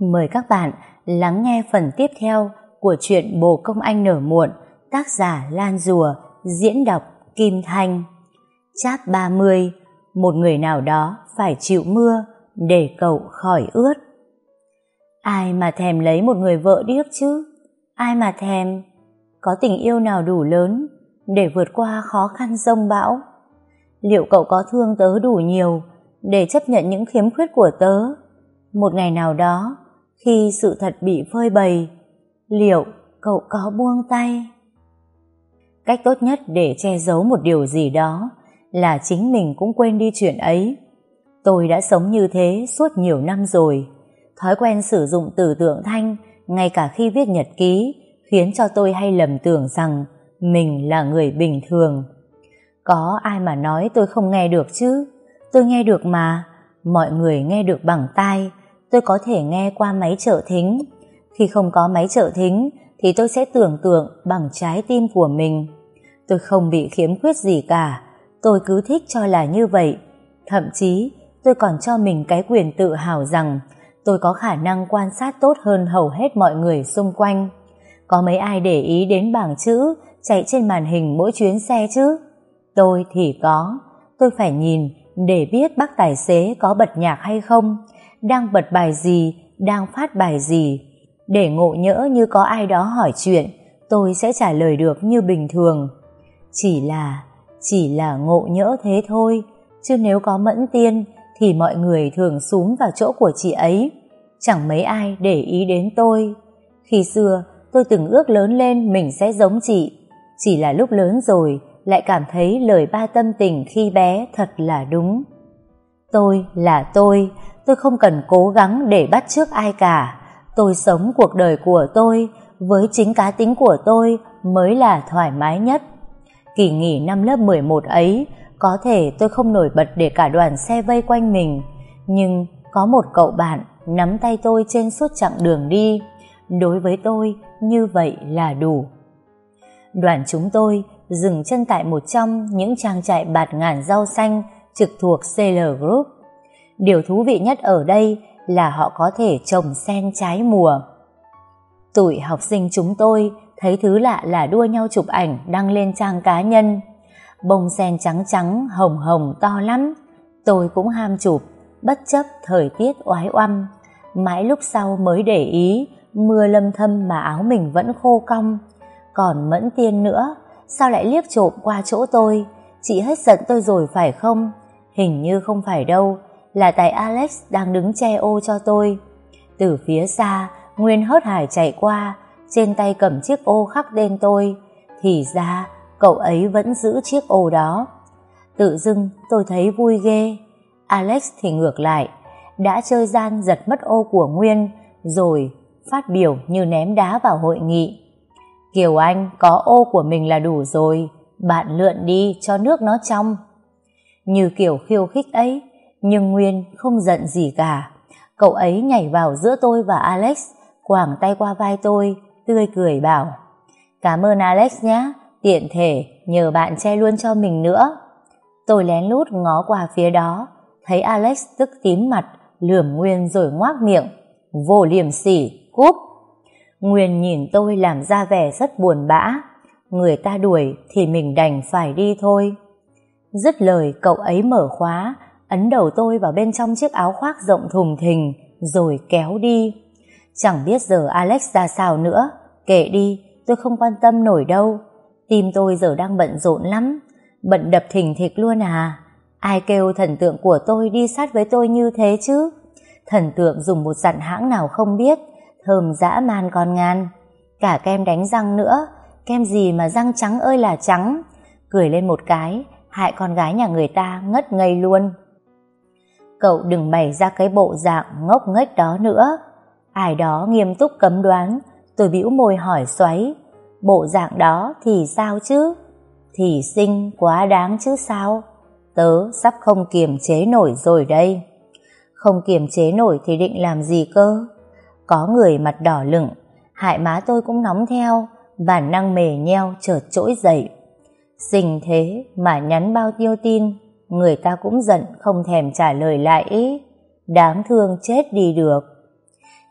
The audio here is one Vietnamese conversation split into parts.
Mời các bạn lắng nghe phần tiếp theo của truyện Bồ Công Anh Nở Muộn, tác giả Lan Rùa, diễn đọc Kim Thanh. Chap 30, một người nào đó phải chịu mưa để cậu khỏi ướt. Ai mà thèm lấy một người vợ điếc chứ? Ai mà thèm? Có tình yêu nào đủ lớn để vượt qua khó khăn rông bão? Liệu cậu có thương tớ đủ nhiều để chấp nhận những khiếm khuyết của tớ? Một ngày nào đó, khi sự thật bị phơi bày, liệu cậu có buông tay? Cách tốt nhất để che giấu một điều gì đó là chính mình cũng quên đi chuyện ấy. Tôi đã sống như thế suốt nhiều năm rồi. Thói quen sử dụng từ tượng thanh ngay cả khi viết nhật ký khiến cho tôi hay lầm tưởng rằng mình là người bình thường. Có ai mà nói tôi không nghe được chứ? Tôi nghe được mà. Mọi người nghe được bằng tai. Tôi có thể nghe qua máy trợ thính. Khi không có máy trợ thính thì tôi sẽ tưởng tượng bằng trái tim của mình. Tôi không bị khiếm khuyết gì cả. Tôi cứ thích cho là như vậy. Thậm chí tôi còn cho mình cái quyền tự hào rằng tôi có khả năng quan sát tốt hơn hầu hết mọi người xung quanh. Có mấy ai để ý đến bảng chữ chạy trên màn hình mỗi chuyến xe chứ? Tôi thì có. Tôi phải nhìn để biết bác tài xế có bật nhạc hay không, đang bật bài gì, đang phát bài gì. Để ngộ nhỡ như có ai đó hỏi chuyện, tôi sẽ trả lời được như bình thường. Chỉ là, chỉ là ngộ nhỡ thế thôi, chứ nếu có mẫn tiên thì mọi người thường xuống vào chỗ của chị ấy. Chẳng mấy ai để ý đến tôi. Khi xưa, tôi từng ước lớn lên mình sẽ giống chị. Chỉ là lúc lớn rồi, lại cảm thấy lời ba tâm tình khi bé thật là đúng. Tôi là tôi, tôi không cần cố gắng để bắt chước ai cả. Tôi sống cuộc đời của tôi, với chính cá tính của tôi mới là thoải mái nhất. Kỳ nghỉ năm lớp 11 ấy, có thể tôi không nổi bật để cả đoàn xe vây quanh mình, nhưng có một cậu bạn nắm tay tôi trên suốt chặng đường đi. Đối với tôi, như vậy là đủ. Đoàn chúng tôi dừng chân tại một trong những trang trại bạt ngàn rau xanh trực thuộc CL Group. Điều thú vị nhất ở đây là họ có thể trồng sen trái mùa. Tụi học sinh chúng tôi thấy thứ lạ là đua nhau chụp ảnh đăng lên trang cá nhân. Bông sen trắng trắng, hồng hồng to lắm. Tôi cũng ham chụp, bất chấp thời tiết oái oăm. Mãi lúc sau mới để ý, mưa lâm thâm mà áo mình vẫn khô cong. Còn mẫn tiên nữa, sao lại liếc trộm qua chỗ tôi? Chị hết giận tôi rồi phải không? Hình như không phải đâu, là tại Alex đang đứng che ô cho tôi. Từ phía xa, Nguyên hớt hải chạy qua, trên tay cầm chiếc ô khắc tên tôi. Thì ra, cậu ấy vẫn giữ chiếc ô đó. Tự dưng tôi thấy vui ghê. Alex thì ngược lại, đã chơi gian giật mất ô của Nguyên, rồi phát biểu như ném đá vào hội nghị. Kiều Anh có ô của mình là đủ rồi, bạn lượn đi cho nước nó trong. Như kiểu khiêu khích ấy, nhưng Nguyên không giận gì cả. Cậu ấy nhảy vào giữa tôi và Alex, quảng tay qua vai tôi, tươi cười bảo Cảm ơn Alex nhé, tiện thể nhờ bạn che luôn cho mình nữa. Tôi lén lút ngó qua phía đó, thấy Alex tức tím mặt, lườm Nguyên rồi ngoác miệng. Vô liềm sỉ, cúp. Nguyên nhìn tôi làm ra vẻ rất buồn bã. Người ta đuổi thì mình đành phải đi thôi. Dứt lời cậu ấy mở khóa, ấn đầu tôi vào bên trong chiếc áo khoác rộng thùng thình, rồi kéo đi. Chẳng biết giờ Alex ra sao nữa, kệ đi, tôi không quan tâm nổi đâu. Tim tôi giờ đang bận rộn lắm, bận đập thình thịch luôn à. Ai kêu thần tượng của tôi đi sát với tôi như thế chứ? Thần tượng dùng một dặn hãng nào không biết, thơm dã man con ngan. Cả kem đánh răng nữa, kem gì mà răng trắng ơi là trắng. Cười lên một cái, hại con gái nhà người ta ngất ngây luôn. Cậu đừng bày ra cái bộ dạng ngốc nghếch đó nữa. Ai đó nghiêm túc cấm đoán, tôi bĩu môi hỏi xoáy. Bộ dạng đó thì sao chứ? Thì xinh quá đáng chứ sao? Tớ sắp không kiềm chế nổi rồi đây. Không kiềm chế nổi thì định làm gì cơ? Có người mặt đỏ lửng, hại má tôi cũng nóng theo, bản năng mề nheo chợt trỗi dậy. Xinh thế mà nhắn bao tiêu tin, người ta cũng giận không thèm trả lời lại ý. Đáng thương chết đi được.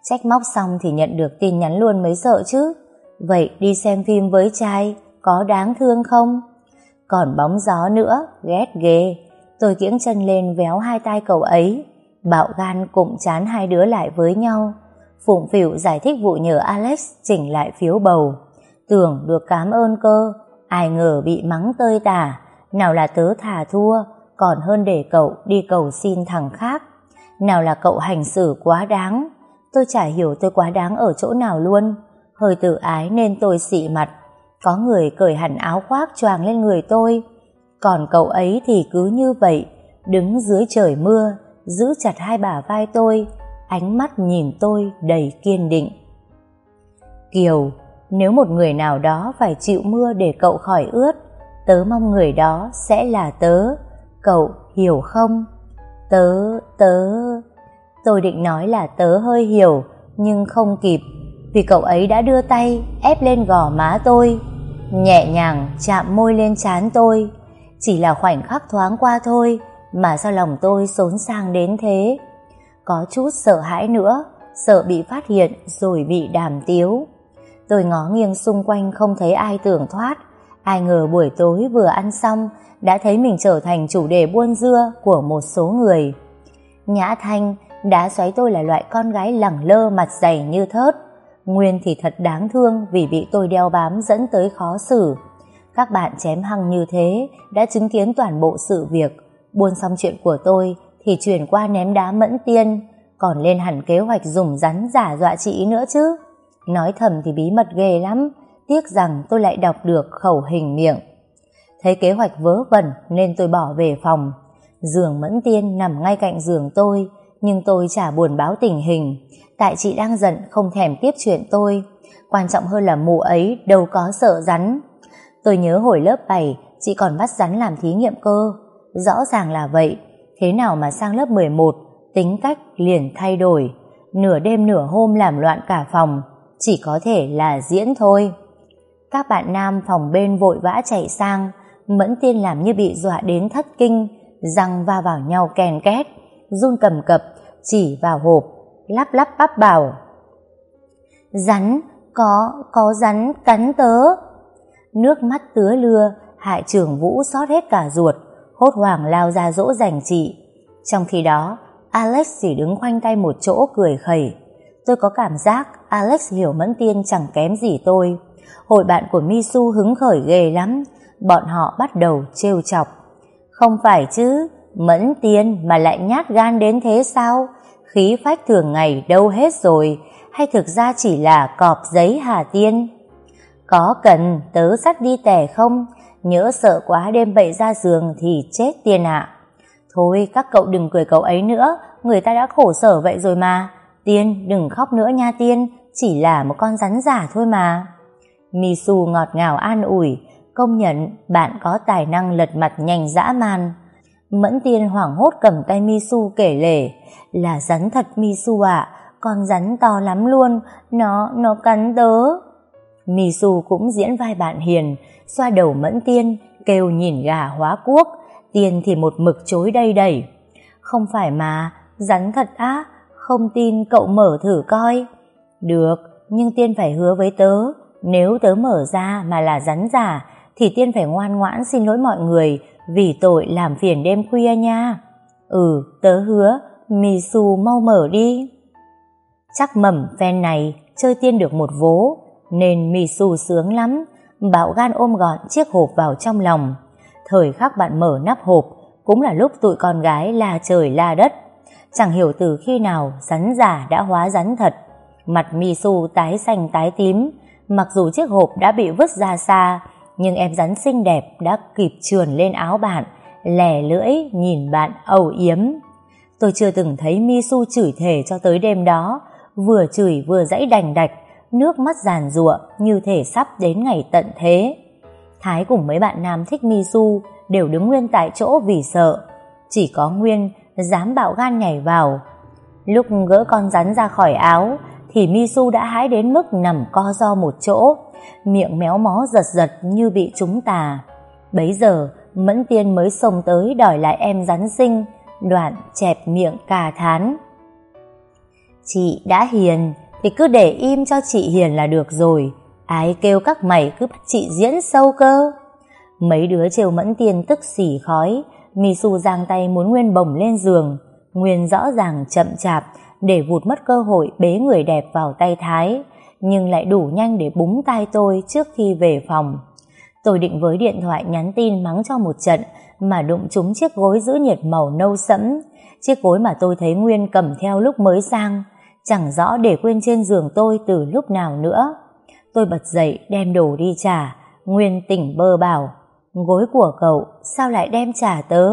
Trách móc xong thì nhận được tin nhắn luôn mới sợ chứ. Vậy đi xem phim với trai có đáng thương không? Còn bóng gió nữa, ghét ghê. Tôi kiễng chân lên véo hai tay cậu ấy. Bạo gan cũng chán hai đứa lại với nhau. Phụng phịu giải thích vụ nhờ Alex chỉnh lại phiếu bầu. Tưởng được cảm ơn cơ, ai ngờ bị mắng tơi tả. Nào là tớ thả thua, còn hơn để cậu đi cầu xin thằng khác. Nào là cậu hành xử quá đáng. Tôi chả hiểu tôi quá đáng ở chỗ nào luôn. Hơi tự ái nên tôi xị mặt. Có người cởi hẳn áo khoác choàng lên người tôi. Còn cậu ấy thì cứ như vậy, đứng dưới trời mưa, giữ chặt hai bả vai tôi, ánh mắt nhìn tôi đầy kiên định. Kiều, nếu một người nào đó phải chịu mưa để cậu khỏi ướt, tớ mong người đó sẽ là tớ. Cậu hiểu không? Tớ, tớ... Tôi định nói là tớ hơi hiểu, nhưng không kịp, vì cậu ấy đã đưa tay ép lên gò má tôi, nhẹ nhàng chạm môi lên trán tôi. Chỉ là khoảnh khắc thoáng qua thôi, mà sao lòng tôi xốn sang đến thế? Có chút sợ hãi nữa, sợ bị phát hiện rồi bị đàm tiếu. Tôi ngó nghiêng xung quanh không thấy ai tưởng thoát, ai ngờ buổi tối vừa ăn xong đã thấy mình trở thành chủ đề buôn dưa của một số người. Nhã Thanh đã xoáy tôi là loại con gái lẳng lơ mặt dày như thớt. Nguyên thì thật đáng thương vì bị tôi đeo bám dẫn tới khó xử. Các bạn chém hăng như thế đã chứng kiến toàn bộ sự việc. Buôn xong chuyện của tôi thì chuyển qua ném đá mẫn tiên, còn lên hẳn kế hoạch dùng rắn giả dọa chị nữa chứ. Nói thầm thì bí mật ghê lắm, tiếc rằng tôi lại đọc được khẩu hình miệng. Thấy kế hoạch vớ vẩn nên tôi bỏ về phòng. Giường mẫn tiên nằm ngay cạnh giường tôi, nhưng tôi chả buồn báo tình hình. Tại chị đang giận không thèm tiếp chuyện tôi. Quan trọng hơn là mụ ấy đâu có sợ rắn. Tôi nhớ hồi lớp 7, chị còn bắt rắn làm thí nghiệm cơ. Rõ ràng là vậy. Thế nào mà sang lớp 11, tính cách liền thay đổi. Nửa đêm nửa hôm làm loạn cả phòng. Chỉ có thể là diễn thôi. Các bạn nam phòng bên vội vã chạy sang, Mẫn tiên làm như bị dọa đến thất kinh, răng va vào nhau kèn két, run cầm cập, chỉ vào hộp, lắp lắp bắp bảo. Rắn, có, có rắn cắn tớ. Nước mắt tứa lưa, hại trưởng vũ xót hết cả ruột, hốt hoảng lao ra dỗ dành chị. Trong khi đó, Alex chỉ đứng khoanh tay một chỗ cười khẩy. Tôi có cảm giác Alex hiểu Mẫn Tiên chẳng kém gì tôi. Hội bạn của Misu hứng khởi ghê lắm, bọn họ bắt đầu trêu chọc. Không phải chứ, Mẫn Tiên mà lại nhát gan đến thế sao? Khí phách thường ngày đâu hết rồi, hay thực ra chỉ là cọp giấy Hà Tiên? Có cần tớ sắt đi tẻ không? Nhớ sợ quá đêm bậy ra giường thì chết tiền ạ. Thôi các cậu đừng cười cậu ấy nữa, người ta đã khổ sở vậy rồi mà. Tiên đừng khóc nữa nha Tiên, chỉ là một con rắn giả thôi mà. Misu ngọt ngào an ủi, công nhận bạn có tài năng lật mặt nhanh dã man. Mẫn tiên hoảng hốt cầm tay Misu kể lể, là rắn thật Misu ạ, con rắn to lắm luôn, nó, nó cắn tớ. Misu cũng diễn vai bạn hiền, xoa đầu mẫn tiên, kêu nhìn gà hóa cuốc, tiên thì một mực chối đây đẩy. Không phải mà, rắn thật á, không tin cậu mở thử coi. Được, nhưng tiên phải hứa với tớ, nếu tớ mở ra mà là rắn giả, thì tiên phải ngoan ngoãn xin lỗi mọi người vì tội làm phiền đêm khuya nha. Ừ, tớ hứa, Misu mau mở đi. Chắc mầm phen này chơi tiên được một vố, nên Misu sướng lắm, bạo gan ôm gọn chiếc hộp vào trong lòng. Thời khắc bạn mở nắp hộp, cũng là lúc tụi con gái la trời la đất. Chẳng hiểu từ khi nào rắn giả đã hóa rắn thật. Mặt Misu tái xanh tái tím, mặc dù chiếc hộp đã bị vứt ra xa, nhưng em rắn xinh đẹp đã kịp trườn lên áo bạn, lẻ lưỡi nhìn bạn âu yếm. Tôi chưa từng thấy Misu chửi thề cho tới đêm đó, vừa chửi vừa dãy đành đạch, nước mắt giàn giụa như thể sắp đến ngày tận thế. Thái cùng mấy bạn nam thích Misu đều đứng nguyên tại chỗ vì sợ. Chỉ có Nguyên dám bạo gan nhảy vào. Lúc gỡ con rắn ra khỏi áo thì Misu đã hái đến mức nằm co do một chỗ, miệng méo mó giật giật như bị trúng tà. Bấy giờ, Mẫn Tiên mới xông tới đòi lại em rắn sinh, đoạn chẹp miệng cà thán. Chị đã hiền thì cứ để im cho chị hiền là được rồi. Ai kêu các mày cứ bắt chị diễn sâu cơ. Mấy đứa trêu mẫn Tiên tức xỉ khói, Misu giang tay muốn Nguyên bồng lên giường. Nguyên rõ ràng chậm chạp để vụt mất cơ hội bế người đẹp vào tay Thái, nhưng lại đủ nhanh để búng tay tôi trước khi về phòng. Tôi định với điện thoại nhắn tin mắng cho một trận mà đụng trúng chiếc gối giữ nhiệt màu nâu sẫm, chiếc gối mà tôi thấy Nguyên cầm theo lúc mới sang, chẳng rõ để quên trên giường tôi từ lúc nào nữa. Tôi bật dậy đem đồ đi trả, Nguyên tỉnh bơ bảo, gối của cậu sao lại đem trả tớ?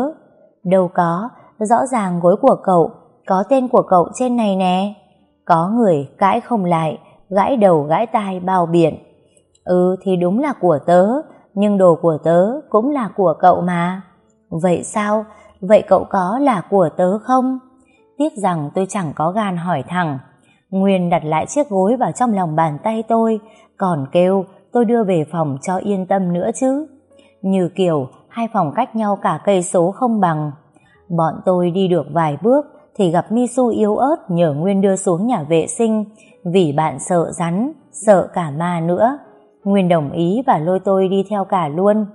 Đâu có, rõ ràng gối của cậu có tên của cậu trên này nè. Có người cãi không lại, gãi đầu gãi tai bao biển Ừ thì đúng là của tớ, nhưng đồ của tớ cũng là của cậu mà. Vậy sao? Vậy cậu có là của tớ không? Tiếc rằng tôi chẳng có gan hỏi thẳng. Nguyên đặt lại chiếc gối vào trong lòng bàn tay tôi, còn kêu tôi đưa về phòng cho yên tâm nữa chứ. Như kiểu hai phòng cách nhau cả cây số không bằng. Bọn tôi đi được vài bước thì gặp Misu yếu ớt nhờ Nguyên đưa xuống nhà vệ sinh vì bạn sợ rắn, sợ cả ma nữa. Nguyên đồng ý và lôi tôi đi theo cả luôn.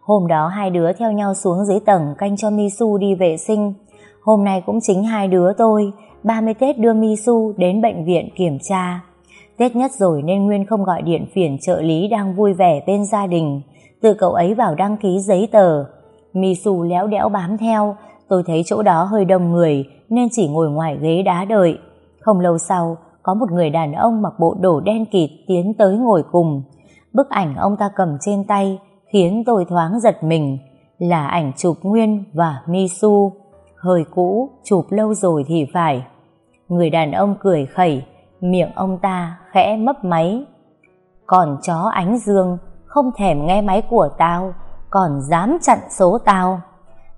Hôm đó hai đứa theo nhau xuống dưới tầng canh cho Misu đi vệ sinh. Hôm nay cũng chính hai đứa tôi, 30 Tết đưa Misu đến bệnh viện kiểm tra. Tết nhất rồi nên Nguyên không gọi điện phiền trợ lý đang vui vẻ bên gia đình. Từ cậu ấy vào đăng ký giấy tờ. Misu léo đẽo bám theo, tôi thấy chỗ đó hơi đông người nên chỉ ngồi ngoài ghế đá đợi. Không lâu sau, có một người đàn ông mặc bộ đồ đen kịt tiến tới ngồi cùng. Bức ảnh ông ta cầm trên tay khiến tôi thoáng giật mình là ảnh chụp Nguyên và Misu. Hơi cũ, chụp lâu rồi thì phải. Người đàn ông cười khẩy, miệng ông ta khẽ mấp máy. Còn chó ánh dương không thèm nghe máy của tao, còn dám chặn số tao.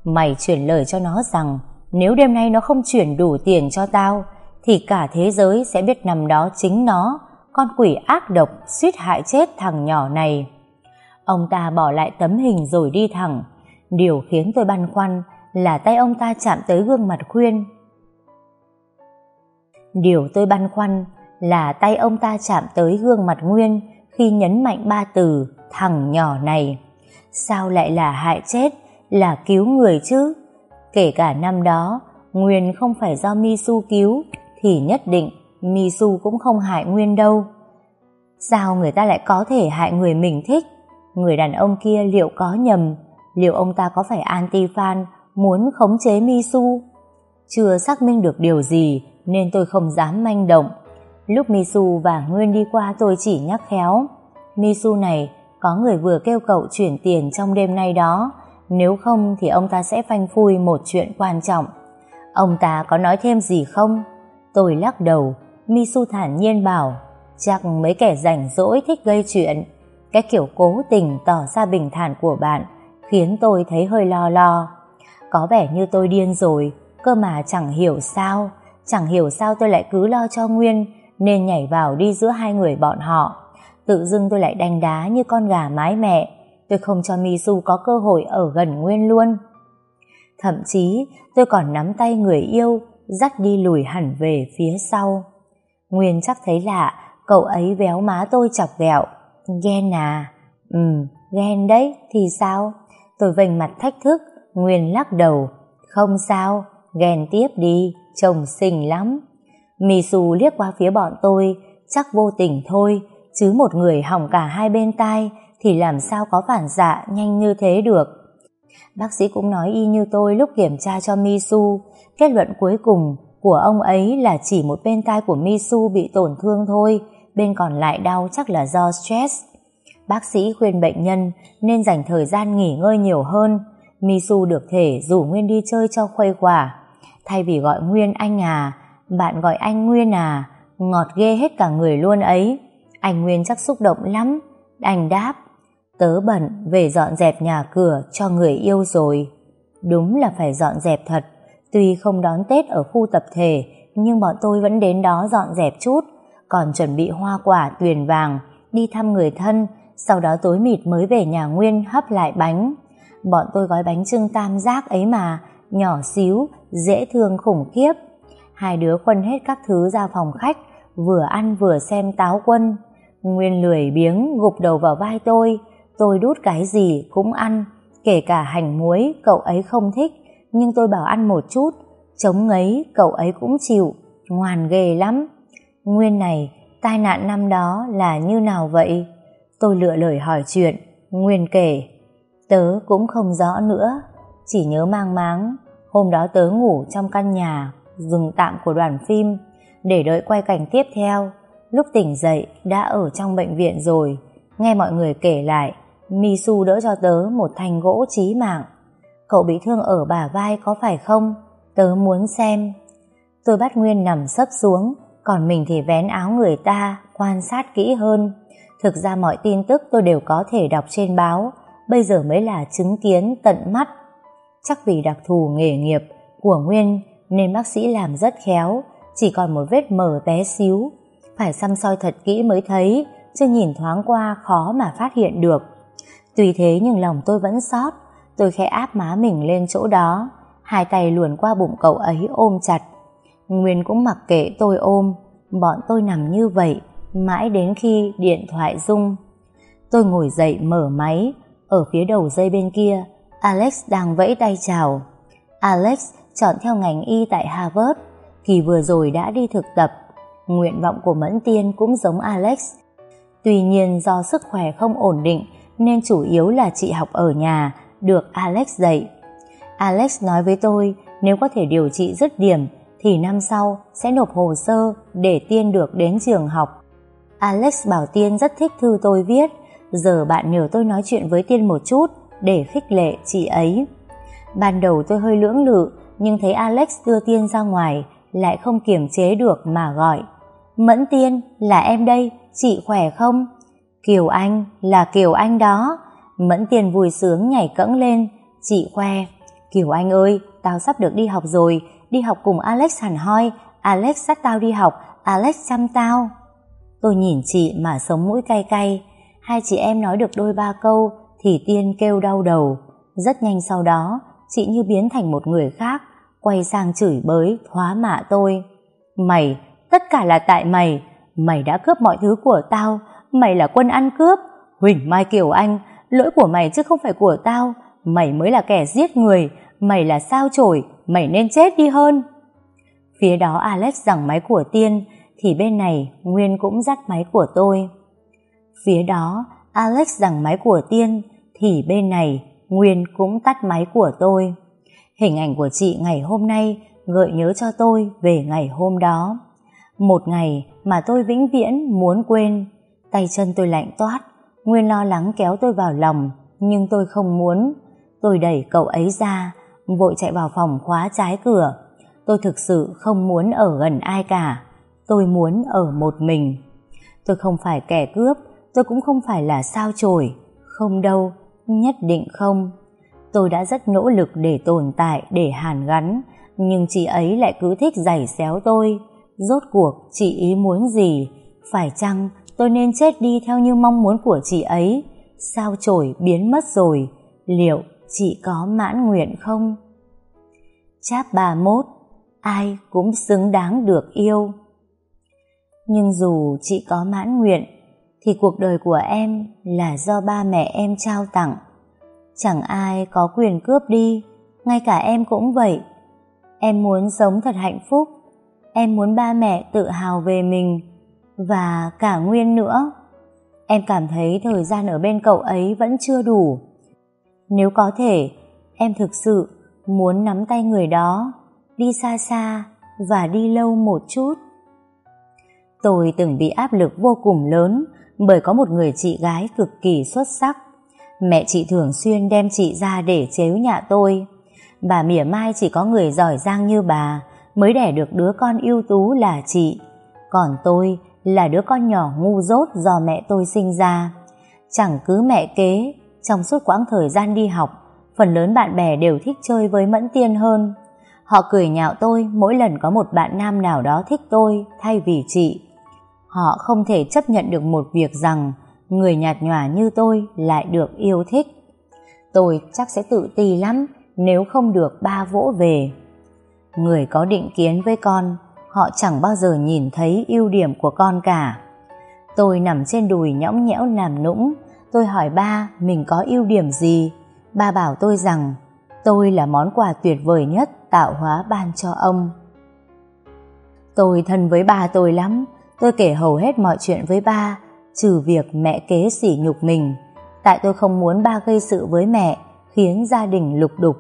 Mày chuyển lời cho nó rằng nếu đêm nay nó không chuyển đủ tiền cho tao thì cả thế giới sẽ biết nằm đó chính nó, con quỷ ác độc suýt hại chết thằng nhỏ này. Ông ta bỏ lại tấm hình rồi đi thẳng. Điều khiến tôi băn khoăn là tay ông ta chạm tới gương mặt Khuyên. Điều tôi băn khoăn là tay ông ta chạm tới gương mặt Nguyên khi nhấn mạnh ba từ thằng nhỏ này. Sao lại là hại chết, là cứu người chứ? Kể cả năm đó, Nguyên không phải do Misu cứu, thì nhất định Misu cũng không hại Nguyên đâu. Sao người ta lại có thể hại người mình thích? Người đàn ông kia liệu có nhầm? Liệu ông ta có phải anti-fan muốn khống chế Misu? Chưa xác minh được điều gì nên tôi không dám manh động. Lúc Misu và Nguyên đi qua tôi chỉ nhắc khéo. Misu này, có người vừa kêu cậu chuyển tiền trong đêm nay đó. Nếu không thì ông ta sẽ phanh phui một chuyện quan trọng. Ông ta có nói thêm gì không? Tôi lắc đầu. Misu thản nhiên bảo chắc mấy kẻ rảnh rỗi thích gây chuyện. Cái kiểu cố tình tỏ ra bình thản của bạn khiến tôi thấy hơi lo lo. Có vẻ như tôi điên rồi, cơ mà chẳng hiểu sao. Chẳng hiểu sao tôi lại cứ lo cho Nguyên nên nhảy vào đi giữa hai người bọn họ. Tự dưng tôi lại đánh đá như con gà mái mẹ. Tôi không cho Misu có cơ hội ở gần Nguyên luôn. Thậm chí tôi còn nắm tay người yêu dắt đi lùi hẳn về phía sau. Nguyên chắc thấy lạ, cậu ấy véo má tôi chọc ghẹo. Ghen à? Ừ, ghen đấy, thì sao? Tôi vành mặt thách thức, Nguyên lắc đầu. Không sao, ghen tiếp đi, chồng xinh lắm. Misu liếc qua phía bọn tôi, chắc vô tình thôi, chứ một người hỏng cả hai bên tai thì làm sao có phản xạ nhanh như thế được. Bác sĩ cũng nói y như tôi lúc kiểm tra cho Misu, kết luận cuối cùng của ông ấy là chỉ một bên tai của Misu bị tổn thương thôi, bên còn lại đau chắc là do stress. Bác sĩ khuyên bệnh nhân nên dành thời gian nghỉ ngơi nhiều hơn. Misu được thể rủ Nguyên đi chơi cho khuây quả. Thay vì gọi Nguyên anh à, bạn gọi anh Nguyên à, ngọt ghê hết cả người luôn ấy. Anh Nguyên chắc xúc động lắm. Anh đáp, tớ bận về dọn dẹp nhà cửa cho người yêu rồi. Đúng là phải dọn dẹp thật. Tuy không đón Tết ở khu tập thể, nhưng bọn tôi vẫn đến đó dọn dẹp chút, còn chuẩn bị hoa quả tuyền vàng, đi thăm người thân, sau đó tối mịt mới về nhà Nguyên hấp lại bánh. Bọn tôi gói bánh trưng tam giác ấy mà, nhỏ xíu, dễ thương khủng khiếp. Hai đứa khuân hết các thứ ra phòng khách, vừa ăn vừa xem táo quân. Nguyên lười biếng gục đầu vào vai tôi, tôi đút cái gì cũng ăn, kể cả hành muối cậu ấy không thích, nhưng tôi bảo ăn một chút, chống ngấy cậu ấy cũng chịu, ngoan ghê lắm. Nguyên này, tai nạn năm đó là như nào vậy? Tôi lựa lời hỏi chuyện, Nguyên kể. Tớ cũng không rõ nữa, chỉ nhớ mang máng. Hôm đó tớ ngủ trong căn nhà, rừng tạm của đoàn phim, để đợi quay cảnh tiếp theo. Lúc tỉnh dậy, đã ở trong bệnh viện rồi. Nghe mọi người kể lại, Misu đỡ cho tớ một thanh gỗ chí mạng. Cậu bị thương ở bả vai có phải không? Tớ muốn xem. Tôi bắt Nguyên nằm sấp xuống, còn mình thì vén áo người ta, quan sát kỹ hơn. Thực ra mọi tin tức tôi đều có thể đọc trên báo, bây giờ mới là chứng kiến tận mắt. Chắc vì đặc thù nghề nghiệp của Nguyên nên bác sĩ làm rất khéo, chỉ còn một vết mở té xíu. Phải xăm soi thật kỹ mới thấy, chứ nhìn thoáng qua khó mà phát hiện được. Tuy thế nhưng lòng tôi vẫn sót, tôi khẽ áp má mình lên chỗ đó, hai tay luồn qua bụng cậu ấy ôm chặt. Nguyên cũng mặc kệ tôi ôm, bọn tôi nằm như vậy, mãi đến khi điện thoại rung. Tôi ngồi dậy mở máy, ở phía đầu dây bên kia, Alex đang vẫy tay chào. Alex chọn theo ngành y tại Harvard, kỳ vừa rồi đã đi thực tập. Nguyện vọng của Mẫn Tiên cũng giống Alex. Tuy nhiên do sức khỏe không ổn định nên chủ yếu là chị học ở nhà, được Alex dạy. Alex nói với tôi nếu có thể điều trị dứt điểm thì năm sau sẽ nộp hồ sơ để Tiên được đến trường học. Alex bảo Tiên rất thích thư tôi viết, giờ bạn nhờ tôi nói chuyện với Tiên một chút để khích lệ chị ấy. Ban đầu tôi hơi lưỡng lự nhưng thấy Alex đưa Tiên ra ngoài lại không kiềm chế được mà gọi. Mẫn Tiên, là em đây, chị khỏe không? Kiều Anh, là Kiều Anh đó. Mẫn tiền vui sướng nhảy cẫng lên. Chị khoe, Kiều Anh ơi, tao sắp được đi học rồi, đi học cùng Alex hẳn hoi, Alex dắt tao đi học, Alex chăm tao. Tôi nhìn chị mà sống mũi cay cay, hai chị em nói được đôi ba câu thì Tiên kêu đau đầu. Rất nhanh sau đó, chị như biến thành một người khác, quay sang chửi bới, hóa mạ tôi. Mày, tất cả là tại mày, mày đã cướp mọi thứ của tao, mày là quân ăn cướp. Huỳnh Mai Kiều Anh, lỗi của mày chứ không phải của tao, mày mới là kẻ giết người, mày là sao chổi, mày nên chết đi hơn. Phía đó Alex giằng máy của Tiên, thì bên này Nguyên cũng dắt máy của tôi. Phía đó Alex giằng máy của Tiên, thì bên này Nguyên cũng tắt máy của tôi. Hình ảnh của chị ngày hôm nay gợi nhớ cho tôi về ngày hôm đó. Một ngày mà tôi vĩnh viễn muốn quên. Tay chân tôi lạnh toát, Nguyên lo lắng kéo tôi vào lòng, nhưng tôi không muốn. Tôi đẩy cậu ấy ra, vội chạy vào phòng khóa trái cửa. Tôi thực sự không muốn ở gần ai cả. Tôi muốn ở một mình. Tôi không phải kẻ cướp, tôi cũng không phải là sao chổi. Không đâu, nhất định không. Tôi đã rất nỗ lực để tồn tại, để hàn gắn, nhưng chị ấy lại cứ thích giày xéo tôi. Rốt cuộc, chị ý muốn gì? Phải chăng tôi nên chết đi theo như mong muốn của chị ấy? Sao chổi biến mất rồi? Liệu chị có mãn nguyện không? Cháp 31 Ai cũng xứng đáng được yêu Nhưng dù chị có mãn nguyện, Thì cuộc đời của em là do ba mẹ em trao tặng Chẳng ai có quyền cướp đi, Ngay cả em cũng vậy Em muốn sống thật hạnh phúc Em muốn ba mẹ tự hào về mình và cả Nguyên nữa Em cảm thấy thời gian ở bên cậu ấy vẫn chưa đủ nếu có thể, em thực sự muốn nắm tay người đó, đi xa xa và đi lâu một chút. Tôi từng bị áp lực vô cùng lớn bởi có một người chị gái cực kỳ xuất sắc. Mẹ chị thường xuyên đem chị ra để chế nhạ tôi. Bà mỉa mai chỉ có người giỏi giang như bà mới đẻ được đứa con ưu tú là chị. Còn tôi là đứa con nhỏ ngu dốt do mẹ tôi sinh ra. Chẳng cứ mẹ kế trong suốt quãng thời gian đi học, phần lớn bạn bè đều thích chơi với Mẫn Tiên hơn. Họ cười nhạo tôi mỗi lần có một bạn nam nào đó thích tôi thay vì chị. Họ không thể chấp nhận được một việc rằng người nhạt nhòa như tôi lại được yêu thích. Tôi chắc sẽ tự ti lắm nếu không được ba vỗ về. Người có định kiến với con họ chẳng bao giờ nhìn thấy ưu điểm của con cả. Tôi nằm trên đùi nhõng nhẽo làm nũng, tôi hỏi ba mình có ưu điểm gì. Ba bảo tôi rằng tôi là món quà tuyệt vời nhất tạo hóa ban cho ông. Tôi thân với ba tôi lắm, tôi kể hầu hết mọi chuyện với ba, trừ việc mẹ kế sỉ nhục mình. Tại tôi không muốn ba gây sự với mẹ, khiến gia đình lục đục.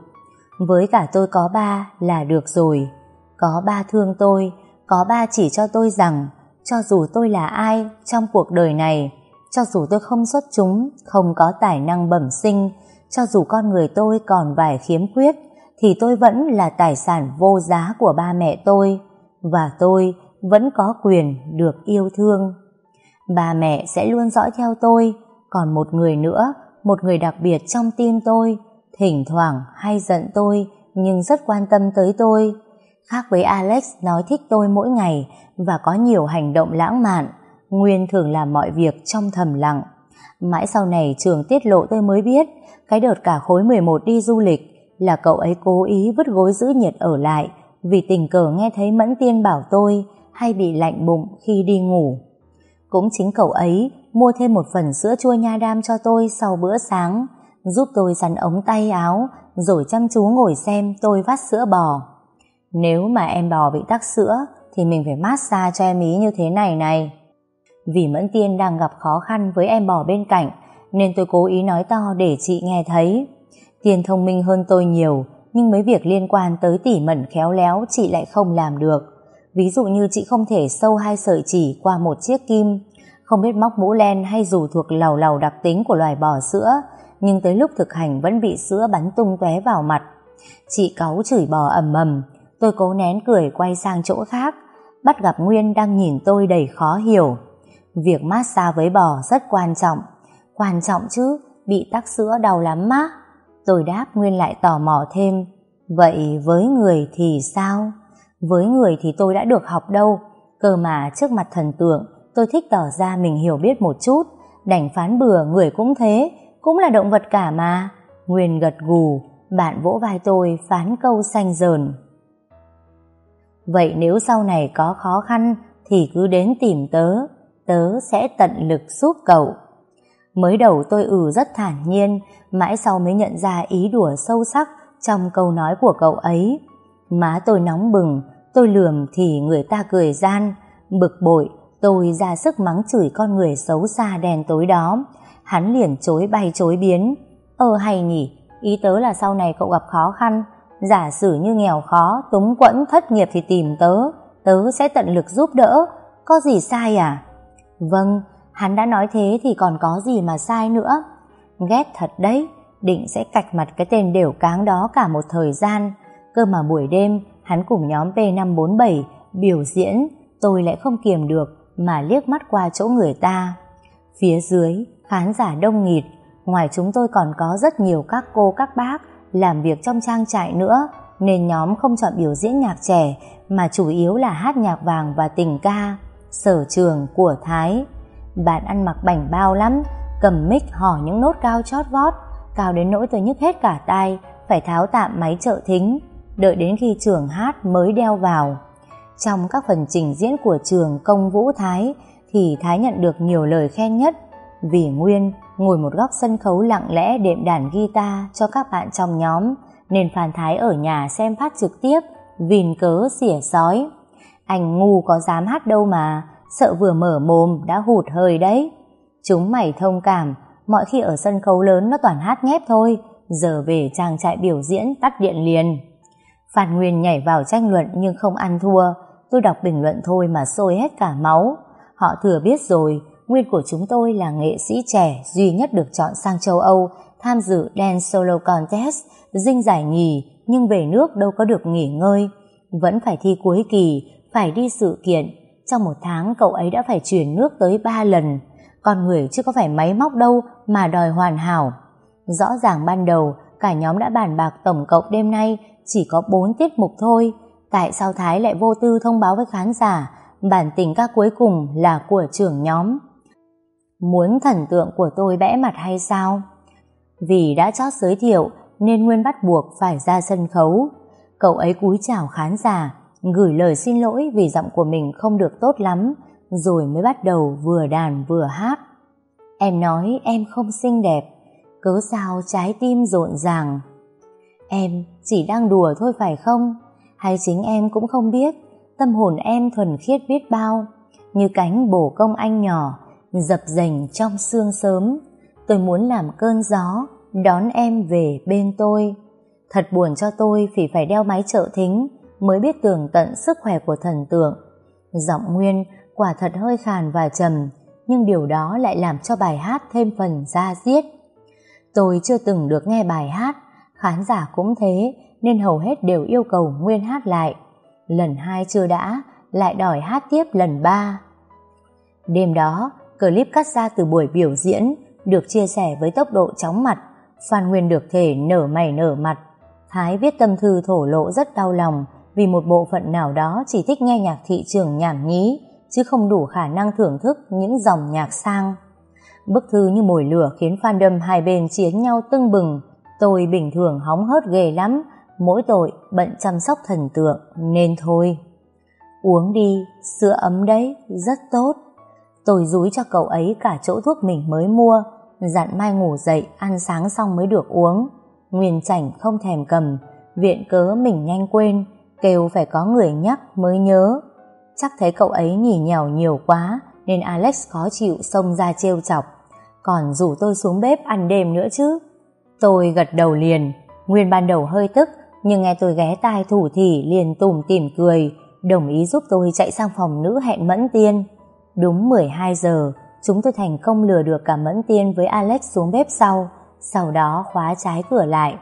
Với cả tôi có ba là được rồi. Có ba thương tôi, có ba chỉ cho tôi rằng cho dù tôi là ai trong cuộc đời này, cho dù tôi không xuất chúng, không có tài năng bẩm sinh, cho dù con người tôi còn vài khiếm khuyết, thì tôi vẫn là tài sản vô giá của ba mẹ tôi, và tôi vẫn có quyền được yêu thương. Ba mẹ sẽ luôn dõi theo tôi, còn một người nữa, một người đặc biệt trong tim tôi, thỉnh thoảng hay giận tôi, nhưng rất quan tâm tới tôi. Khác với Alex nói thích tôi mỗi ngày và có nhiều hành động lãng mạn, Nguyên thường làm mọi việc trong thầm lặng. Mãi sau này trường tiết lộ tôi mới biết, cái đợt cả khối 11 đi du lịch là cậu ấy cố ý vứt gối giữ nhiệt ở lại vì tình cờ nghe thấy Mẫn Tiên bảo tôi hay bị lạnh bụng khi đi ngủ. Cũng chính cậu ấy mua thêm một phần sữa chua nha đam cho tôi sau bữa sáng, giúp tôi sắn ống tay áo, rồi chăm chú ngồi xem tôi vắt sữa bò. Nếu mà em bò bị tắc sữa, thì mình phải massage cho em ý như thế này này. Vì Mẫn Tiên đang gặp khó khăn với em bò bên cạnh, nên tôi cố ý nói to để chị nghe thấy. Tiên thông minh hơn tôi nhiều, nhưng mấy việc liên quan tới tỉ mẩn khéo léo chị lại không làm được. Ví dụ như chị không thể sâu hai sợi chỉ qua một chiếc kim, không biết móc mũ len hay dù thuộc lầu lầu đặc tính của loài bò sữa, nhưng tới lúc thực hành vẫn bị sữa bắn tung tóe vào mặt. Chị cáu chửi bò ầm ầm, tôi cố nén cười quay sang chỗ khác, bắt gặp Nguyên đang nhìn tôi đầy khó hiểu. Việc massage với bò rất quan trọng. Quan trọng chứ, bị tắc sữa đau lắm má. Tôi đáp Nguyên lại tò mò thêm. Vậy với người thì sao? Với người thì tôi đã được học đâu. Cơ mà trước mặt thần tượng, tôi thích tỏ ra mình hiểu biết một chút. Đành phán bừa người cũng thế, cũng là động vật cả mà. Nguyên gật gù, bạn vỗ vai tôi phán câu xanh dờn. Vậy nếu sau này có khó khăn thì cứ đến tìm tớ, tớ sẽ tận lực giúp cậu. Mới đầu tôi ừ rất thản nhiên, mãi sau mới nhận ra ý đùa sâu sắc trong câu nói của cậu ấy. Má tôi nóng bừng, tôi lườm thì người ta cười gian, bực bội, tôi ra sức mắng chửi con người xấu xa đèn tối đó. Hắn liền chối bay chối biến. Ơ hay nhỉ, ý tớ là sau này cậu gặp khó khăn, giả sử như nghèo khó, túng quẫn, thất nghiệp thì tìm tớ, tớ sẽ tận lực giúp đỡ, có gì sai à? Vâng, hắn đã nói thế thì còn có gì mà sai nữa. Ghét thật đấy, định sẽ cạch mặt cái tên đều cáng đó cả một thời gian. Cơ mà buổi đêm, hắn cùng nhóm P547 biểu diễn, tôi lại không kiềm được mà liếc mắt qua chỗ người ta. Phía dưới, khán giả đông nghịt, ngoài chúng tôi còn có rất nhiều các cô các bác làm việc trong trang trại nữa, nên nhóm không chọn biểu diễn nhạc trẻ mà chủ yếu là hát nhạc vàng và tình ca, sở trường của Thái. Bạn ăn mặc bảnh bao lắm, cầm mic hỏi những nốt cao chót vót, cao đến nỗi tôi nhức hết cả tai, phải tháo tạm máy trợ thính, đợi đến khi trường hát mới đeo vào. Trong các phần trình diễn của trường Công Vũ Thái thì Thái nhận được nhiều lời khen nhất vì Nguyên ngồi một góc sân khấu lặng lẽ đệm đàn guitar cho các bạn trong nhóm, nên Phan Thái ở nhà xem phát trực tiếp vìn cớ xỉa sói. Anh ngu có dám hát đâu mà, sợ vừa mở mồm đã hụt hơi đấy. Chúng mày thông cảm, mọi khi ở sân khấu lớn nó toàn hát nhép thôi, giờ về trang trại biểu diễn tắt điện liền. Phan Nguyên nhảy vào tranh luận nhưng không ăn thua, tôi đọc bình luận thôi mà sôi hết cả máu. Họ thừa biết rồi Nguyên của chúng tôi là nghệ sĩ trẻ duy nhất được chọn sang châu Âu tham dự Dance Solo Contest, dinh giải nhì nhưng về nước đâu có được nghỉ ngơi. Vẫn phải thi cuối kỳ, phải đi sự kiện. Trong một tháng cậu ấy đã phải chuyển nước tới 3 lần. Con người chứ có phải máy móc đâu mà đòi hoàn hảo. Rõ ràng ban đầu cả nhóm đã bàn bạc tổng cộng đêm nay chỉ có 4 tiết mục thôi. Tại sao Thái lại vô tư thông báo với khán giả bản tình ca cuối cùng là của trưởng nhóm? Muốn thần tượng của tôi bẽ mặt hay sao? Vì đã chót giới thiệu nên Nguyên bắt buộc phải ra sân khấu. Cậu ấy cúi chào khán giả, gửi lời xin lỗi vì giọng của mình không được tốt lắm, rồi mới bắt đầu vừa đàn vừa hát. Em nói em không xinh đẹp, cớ sao trái tim rộn ràng. Em chỉ đang đùa thôi phải không? Hay chính em cũng không biết, tâm hồn em thuần khiết biết bao, như cánh bổ công anh nhỏ, dập dềnh trong sương sớm. Tôi muốn làm cơn gió, đón em về bên tôi. Thật buồn cho tôi vì phải đeo máy trợ thính mới biết tường tận sức khỏe của thần tượng. Giọng Nguyên quả thật hơi khàn và trầm, nhưng điều đó lại làm cho bài hát thêm phần da diết. Tôi chưa từng được nghe bài hát, khán giả cũng thế, nên hầu hết đều yêu cầu Nguyên hát lại. Lần hai chưa đã, lại đòi hát tiếp lần ba. Đêm đó, clip cắt ra từ buổi biểu diễn được chia sẻ với tốc độ chóng mặt. Phan Nguyên được thể nở mày nở mặt. Thái viết tâm thư thổ lộ rất đau lòng vì một bộ phận nào đó chỉ thích nghe nhạc thị trường nhảm nhí chứ không đủ khả năng thưởng thức những dòng nhạc sang. Bức thư như mồi lửa khiến fandom hai bên chiến nhau tưng bừng. Tôi bình thường hóng hớt ghê lắm, mỗi tội bận chăm sóc thần tượng, nên thôi. Uống đi, sữa ấm đấy, rất tốt. Tôi rúi cho cậu ấy cả chỗ thuốc mình mới mua, dặn mai ngủ dậy, ăn sáng xong mới được uống. Nguyên chảnh không thèm cầm, viện cớ mình nhanh quên, kêu phải có người nhắc mới nhớ. Chắc thấy cậu ấy nhỉ nhèo nhiều quá, nên Alex khó chịu xông ra trêu chọc. Còn rủ tôi xuống bếp ăn đêm nữa chứ. Tôi gật đầu liền, Nguyên ban đầu hơi tức, nhưng nghe tôi ghé tai thủ thỉ liền tủm tỉm cười, đồng ý giúp tôi chạy sang phòng nữ hẹn Mẫn Tiên. Đúng 12 giờ, chúng tôi thành công lừa được cả Mẫn Tiên với Alex xuống bếp sau, sau đó khóa trái cửa lại.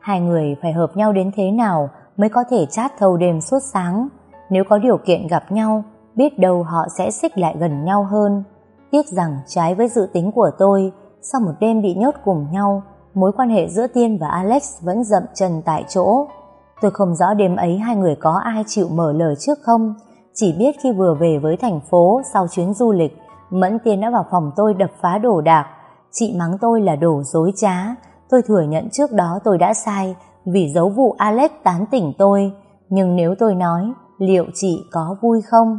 Hai người phải hợp nhau đến thế nào mới có thể chat thâu đêm suốt sáng. Nếu có điều kiện gặp nhau, biết đâu họ sẽ xích lại gần nhau hơn. Tiếc rằng trái với dự tính của tôi, sau một đêm bị nhốt cùng nhau, mối quan hệ giữa Tiên và Alex vẫn dậm chân tại chỗ. Tôi không rõ đêm ấy hai người có ai chịu mở lời trước không, chỉ biết khi vừa về với thành phố sau chuyến du lịch, Mẫn Tiên đã vào phòng tôi đập phá đồ đạc. Chị mắng tôi là đồ dối trá. Tôi thừa nhận trước đó tôi đã sai vì giấu vụ Alex tán tỉnh tôi. Nhưng nếu tôi nói, liệu chị có vui không?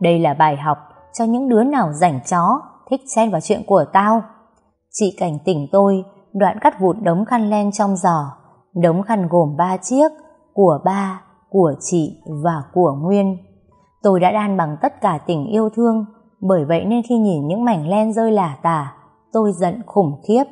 Đây là bài học cho những đứa nào rảnh chó, thích xen vào chuyện của tao. Chị cảnh tỉnh tôi, đoạn cắt vụt đống khăn len trong giỏ. Đống khăn gồm ba chiếc, của ba, của chị và của Nguyên. Tôi đã đan bằng tất cả tình yêu thương, bởi vậy nên khi nhìn những mảnh len rơi lả tả, tôi giận khủng khiếp.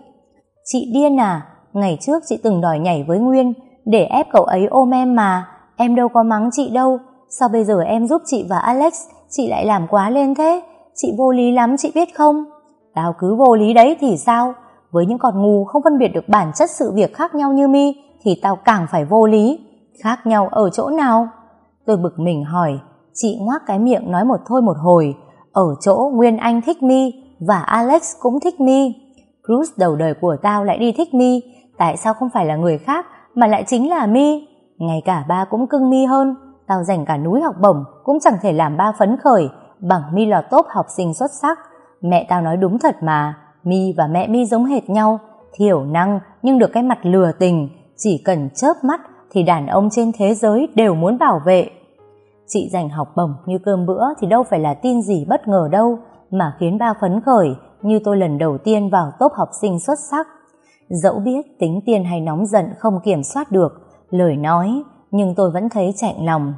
Chị điên à, ngày trước chị từng đòi nhảy với Nguyên, để ép cậu ấy ôm em mà, em đâu có mắng chị đâu, sao bây giờ em giúp chị và Alex, chị lại làm quá lên thế, chị vô lý lắm chị biết không? Tao cứ vô lý đấy thì sao? Với những con ngu không phân biệt được bản chất sự việc khác nhau như mi, thì tao càng phải vô lý. Khác nhau ở chỗ nào? Tôi bực mình hỏi, chị ngoác cái miệng nói một thôi một hồi, ở chỗ Nguyên Anh thích mi và Alex cũng thích mi. Bruce đầu đời của tao lại đi thích mi, tại sao không phải là người khác mà lại chính là mi? Ngay cả ba cũng cưng mi hơn, tao dành cả núi học bổng cũng chẳng thể làm ba phấn khởi bằng mi là tốt học sinh xuất sắc. Mẹ tao nói đúng thật mà, mi và mẹ mi giống hệt nhau, thiểu năng nhưng được cái mặt lừa tình, chỉ cần chớp mắt thì đàn ông trên thế giới đều muốn bảo vệ. Chị dành học bổng như cơm bữa thì đâu phải là tin gì bất ngờ đâu, mà khiến ba phấn khởi như tôi lần đầu tiên vào top học sinh xuất sắc. Dẫu biết tính tiền hay nóng giận không kiểm soát được, lời nói, nhưng tôi vẫn thấy chạnh lòng.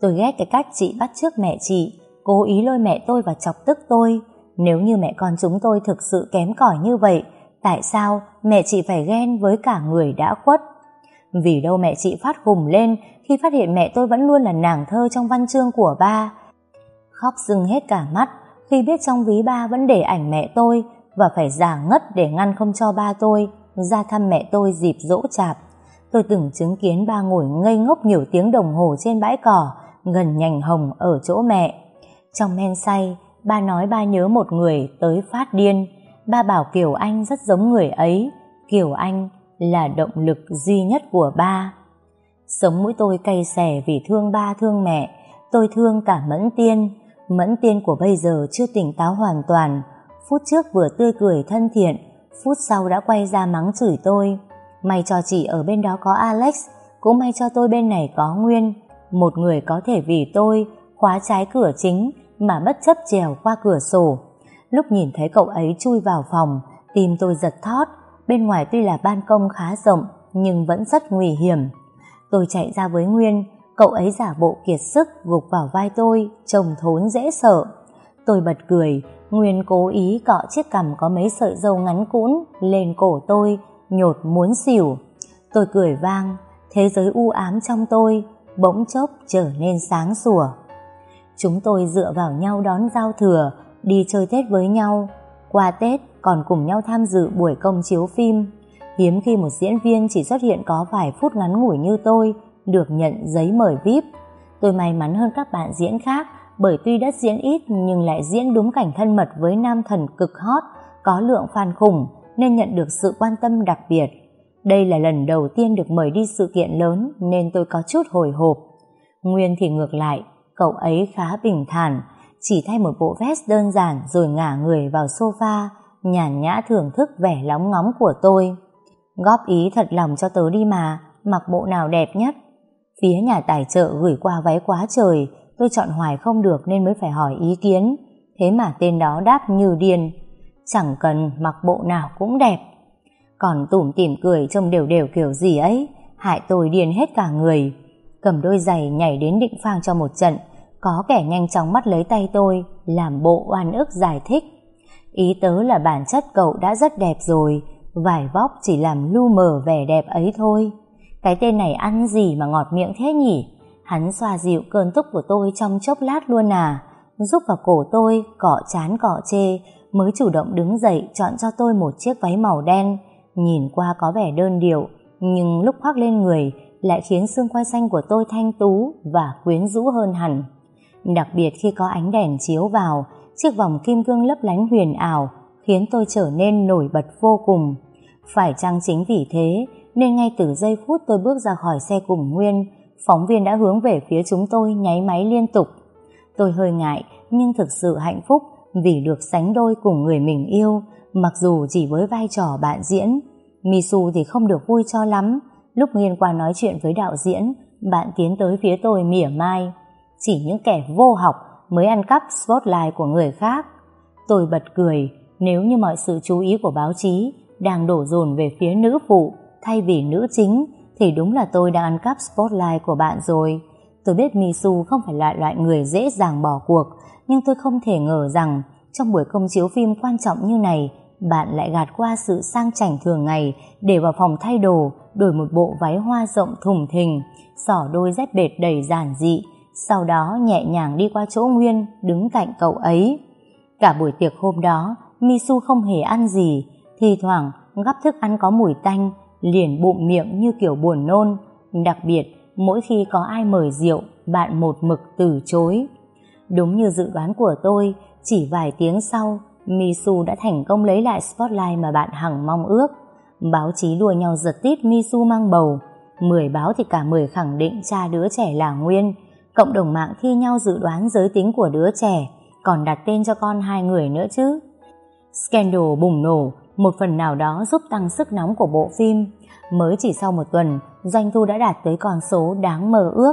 Tôi ghét cái cách chị bắt trước mẹ chị, cố ý lôi mẹ tôi và chọc tức tôi. Nếu như mẹ con chúng tôi thực sự kém cỏi như vậy, tại sao mẹ chị phải ghen với cả người đã khuất? Vì đâu mẹ chị phát hùng lên khi phát hiện mẹ tôi vẫn luôn là nàng thơ trong văn chương của ba. Khóc rưng hết cả mắt khi biết trong ví ba vẫn để ảnh mẹ tôi và phải giả ngất để ngăn không cho ba tôi ra thăm mẹ tôi dịp dỗ chạp. Tôi từng chứng kiến ba ngồi ngây ngốc nhiều tiếng đồng hồ trên bãi cỏ gần nhành hồng ở chỗ mẹ. Trong men say, ba nói ba nhớ một người tới phát điên. Ba bảo Kiều Anh rất giống người ấy. Kiều Anh là động lực duy nhất của ba. Sống mũi tôi cay xẻ vì thương ba thương mẹ, tôi thương cả Mẫn Tiên. Mẫn Tiên của bây giờ chưa tỉnh táo hoàn toàn, phút trước vừa tươi cười thân thiện, phút sau đã quay ra mắng chửi tôi. May cho chị ở bên đó có Alex, cũng may cho tôi bên này có Nguyên. một người có thể vì tôi khóa trái cửa chính mà bất chấp trèo qua cửa sổ. Lúc nhìn thấy cậu ấy chui vào phòng, tim tôi giật thót, bên ngoài tuy là ban công khá rộng nhưng vẫn rất nguy hiểm. Tôi chạy ra với Nguyên, cậu ấy giả bộ kiệt sức gục vào vai tôi, trông thốn dễ sợ. Tôi bật cười, Nguyên cố ý cọ chiếc cằm có mấy sợi dâu ngắn cũn lên cổ tôi, nhột muốn xỉu. Tôi cười vang, thế giới u ám trong tôi bỗng chốc trở nên sáng sủa. Chúng tôi dựa vào nhau đón giao thừa, đi chơi Tết với nhau. Qua Tết còn cùng nhau tham dự buổi công chiếu phim. Hiếm khi một diễn viên chỉ xuất hiện có vài phút ngắn ngủi như tôi được nhận giấy mời VIP. Tôi may mắn hơn các bạn diễn khác bởi tuy đất diễn ít nhưng lại diễn đúng cảnh thân mật với nam thần cực hot, có lượng fan khủng nên nhận được sự quan tâm đặc biệt. Đây là lần đầu tiên được mời đi sự kiện lớn nên tôi có chút hồi hộp. Nguyên thì ngược lại, cậu ấy khá bình thản, chỉ thay một bộ vest đơn giản rồi ngả người vào sofa, nhàn nhã thưởng thức vẻ lóng ngóng của tôi. Góp ý thật lòng cho tớ đi mà, mặc bộ nào đẹp nhất. Phía nhà tài trợ gửi qua váy quá trời, tôi chọn hoài không được nên mới phải hỏi ý kiến. Thế mà tên đó đáp như điên. Chẳng cần mặc bộ nào cũng đẹp. Còn tủm tỉm cười trông đều đều kiểu gì ấy, hại tôi điên hết cả người. Cầm đôi giày nhảy đến định phang cho một trận, có kẻ nhanh chóng bắt lấy tay tôi, làm bộ oan ức giải thích. Ý tớ là bản chất cậu đã rất đẹp rồi, vải vóc chỉ làm lu mờ vẻ đẹp ấy thôi. Cái tên này ăn gì mà ngọt miệng thế nhỉ? Hắn xoa dịu cơn tức của tôi trong chốc lát luôn à. Giúp vào cổ tôi, cọ chán cọ chê, mới chủ động đứng dậy chọn cho tôi một chiếc váy màu đen. Nhìn qua có vẻ đơn điệu, nhưng lúc khoác lên người lại khiến xương quai xanh của tôi thanh tú và quyến rũ hơn hẳn. Đặc biệt khi có ánh đèn chiếu vào, chiếc vòng kim cương lấp lánh huyền ảo khiến tôi trở nên nổi bật vô cùng. Phải chăng chính vì thế nên ngay từ giây phút tôi bước ra khỏi xe cùng Nguyên, phóng viên đã hướng về phía chúng tôi nháy máy liên tục. Tôi hơi ngại nhưng thực sự hạnh phúc vì được sánh đôi cùng người mình yêu, mặc dù chỉ với vai trò bạn diễn. Misu thì không được vui cho lắm. Lúc Nguyên qua nói chuyện với đạo diễn, bạn tiến tới phía tôi mỉa mai. Chỉ những kẻ vô học mới ăn cắp spotlight của người khác. Tôi bật cười, nếu như mọi sự chú ý của báo chí đang đổ dồn về phía nữ phụ thay vì nữ chính thì đúng là tôi đang ăn cắp spotlight của bạn rồi. Tôi biết Misu không phải là loại người dễ dàng bỏ cuộc, nhưng tôi không thể ngờ rằng trong buổi công chiếu phim quan trọng như này, bạn lại gạt qua sự sang chảnh thường ngày để vào phòng thay đồ, đổi một bộ váy hoa rộng thùng thình, xỏ đôi dép bệt đầy giản dị, sau đó nhẹ nhàng đi qua chỗ Nguyên, đứng cạnh cậu ấy. Cả buổi tiệc hôm đó, Misu không hề ăn gì, thi thoảng gắp thức ăn có mùi tanh, liền bụng miệng như kiểu buồn nôn. Đặc biệt, mỗi khi có ai mời rượu, bạn một mực từ chối. Đúng như dự đoán của tôi, chỉ vài tiếng sau, Misu đã thành công lấy lại spotlight mà bạn hằng mong ước. Báo chí đua nhau giật tít Misu mang bầu. Mười báo thì cả mười khẳng định cha đứa trẻ là Nguyên. Cộng đồng mạng thi nhau dự đoán giới tính của đứa trẻ, còn đặt tên cho con hai người nữa chứ. Scandal bùng nổ, một phần nào đó giúp tăng sức nóng của bộ phim. Mới chỉ sau một tuần, doanh thu đã đạt tới con số đáng mơ ước.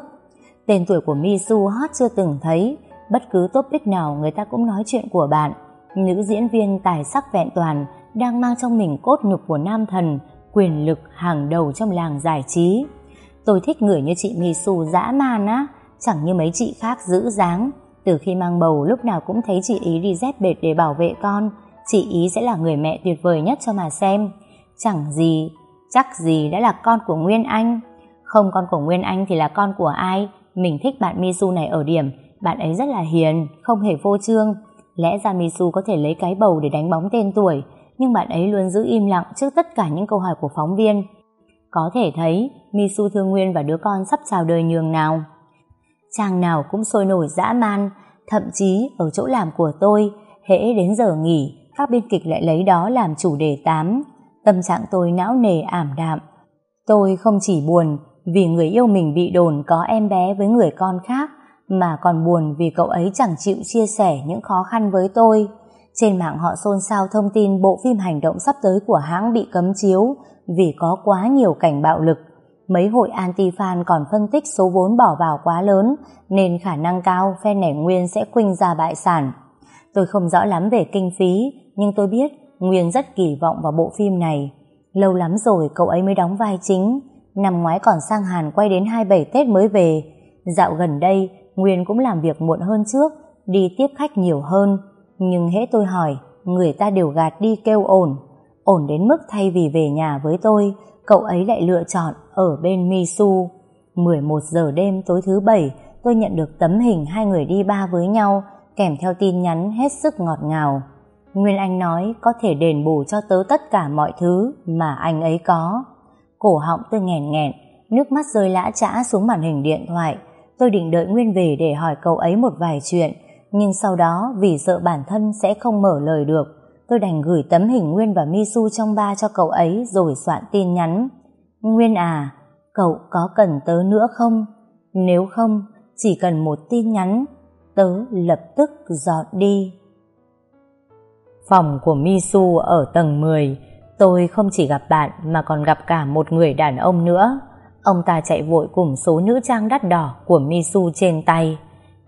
Tên tuổi của Misu hot chưa từng thấy, bất cứ topic nào người ta cũng nói chuyện của bạn. Nữ diễn viên tài sắc vẹn toàn đang mang trong mình cốt nhục của nam thần, quyền lực hàng đầu trong làng giải trí. Tôi thích người như chị Misu dã man á, chẳng như mấy chị khác giữ dáng. Từ khi mang bầu lúc nào cũng thấy chị ý đi dép bệt để bảo vệ con, chị ý sẽ là người mẹ tuyệt vời nhất cho mà xem. Chẳng gì, chắc gì đã là con của Nguyên Anh. Không con của Nguyên Anh thì là con của ai? Mình thích bạn Misu này ở điểm, bạn ấy rất là hiền, không hề vô trương. Lẽ ra Misu có thể lấy cái bầu để đánh bóng tên tuổi, nhưng bạn ấy luôn giữ im lặng trước tất cả những câu hỏi của phóng viên. Có thể thấy, Misu thương Nguyên và đứa con sắp chào đời nhường nào. Chàng nào cũng sôi nổi dã man, thậm chí ở chỗ làm của tôi, hễ đến giờ nghỉ, các biên kịch lại lấy đó làm chủ đề tám. Tâm trạng tôi não nề ảm đạm. Tôi không chỉ buồn vì người yêu mình bị đồn có em bé với người con khác, mà còn buồn vì cậu ấy chẳng chịu chia sẻ những khó khăn với tôi. Trên mạng họ xôn xao thông tin bộ phim hành động sắp tới của hãng bị cấm chiếu vì có quá nhiều cảnh bạo lực. Mấy hội anti-fan còn phân tích số vốn bỏ vào quá lớn, nên khả năng cao phe nẻ Nguyên sẽ khuynh ra bại sản. Tôi không rõ lắm về kinh phí, nhưng tôi biết Nguyên rất kỳ vọng vào bộ phim này. Lâu lắm rồi cậu ấy mới đóng vai chính Năm ngoái còn sang Hàn quay đến 27 Tết mới về Dạo gần đây, Nguyên cũng làm việc muộn hơn trước, Đi tiếp khách nhiều hơn Nhưng hễ tôi hỏi, Người ta đều gạt đi kêu ổn Ổn đến mức thay vì về nhà với tôi Cậu ấy lại lựa chọn Ở bên Misu 11 giờ đêm tối thứ bảy Tôi nhận được tấm hình hai người đi ba với nhau Kèm theo tin nhắn hết sức ngọt ngào Nguyên Anh nói có thể đền bù cho tớ tất cả mọi thứ mà anh ấy có. Cổ họng tôi nghẹn nghẹn, nước mắt rơi lã trã xuống màn hình điện thoại. Tôi định đợi Nguyên về để hỏi cậu ấy một vài chuyện, nhưng sau đó vì sợ bản thân sẽ không mở lời được, tôi đành gửi tấm hình Nguyên và Misu trong ba cho cậu ấy rồi soạn tin nhắn. Nguyên à, cậu có cần tớ nữa không? Nếu không, chỉ cần một tin nhắn, tớ lập tức dọn đi. Phòng của Misu ở tầng 10 Tôi không chỉ gặp bạn mà còn gặp cả một người đàn ông nữa Ông ta chạy vội cùng số nữ trang đắt đỏ của Misu trên tay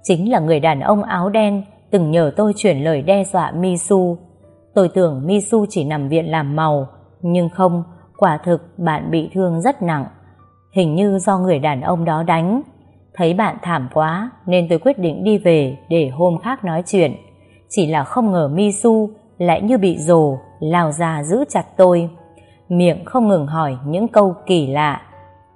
Chính là người đàn ông áo đen từng nhờ tôi chuyển lời đe dọa Misu Tôi tưởng Misu chỉ nằm viện làm màu Nhưng không, quả thực bạn bị thương rất nặng. Hình như do người đàn ông đó đánh. Thấy bạn thảm quá nên tôi quyết định đi về để hôm khác nói chuyện. Chỉ là không ngờ Misu lại như bị rồ lao ra giữ chặt tôi. Miệng không ngừng hỏi những câu kỳ lạ.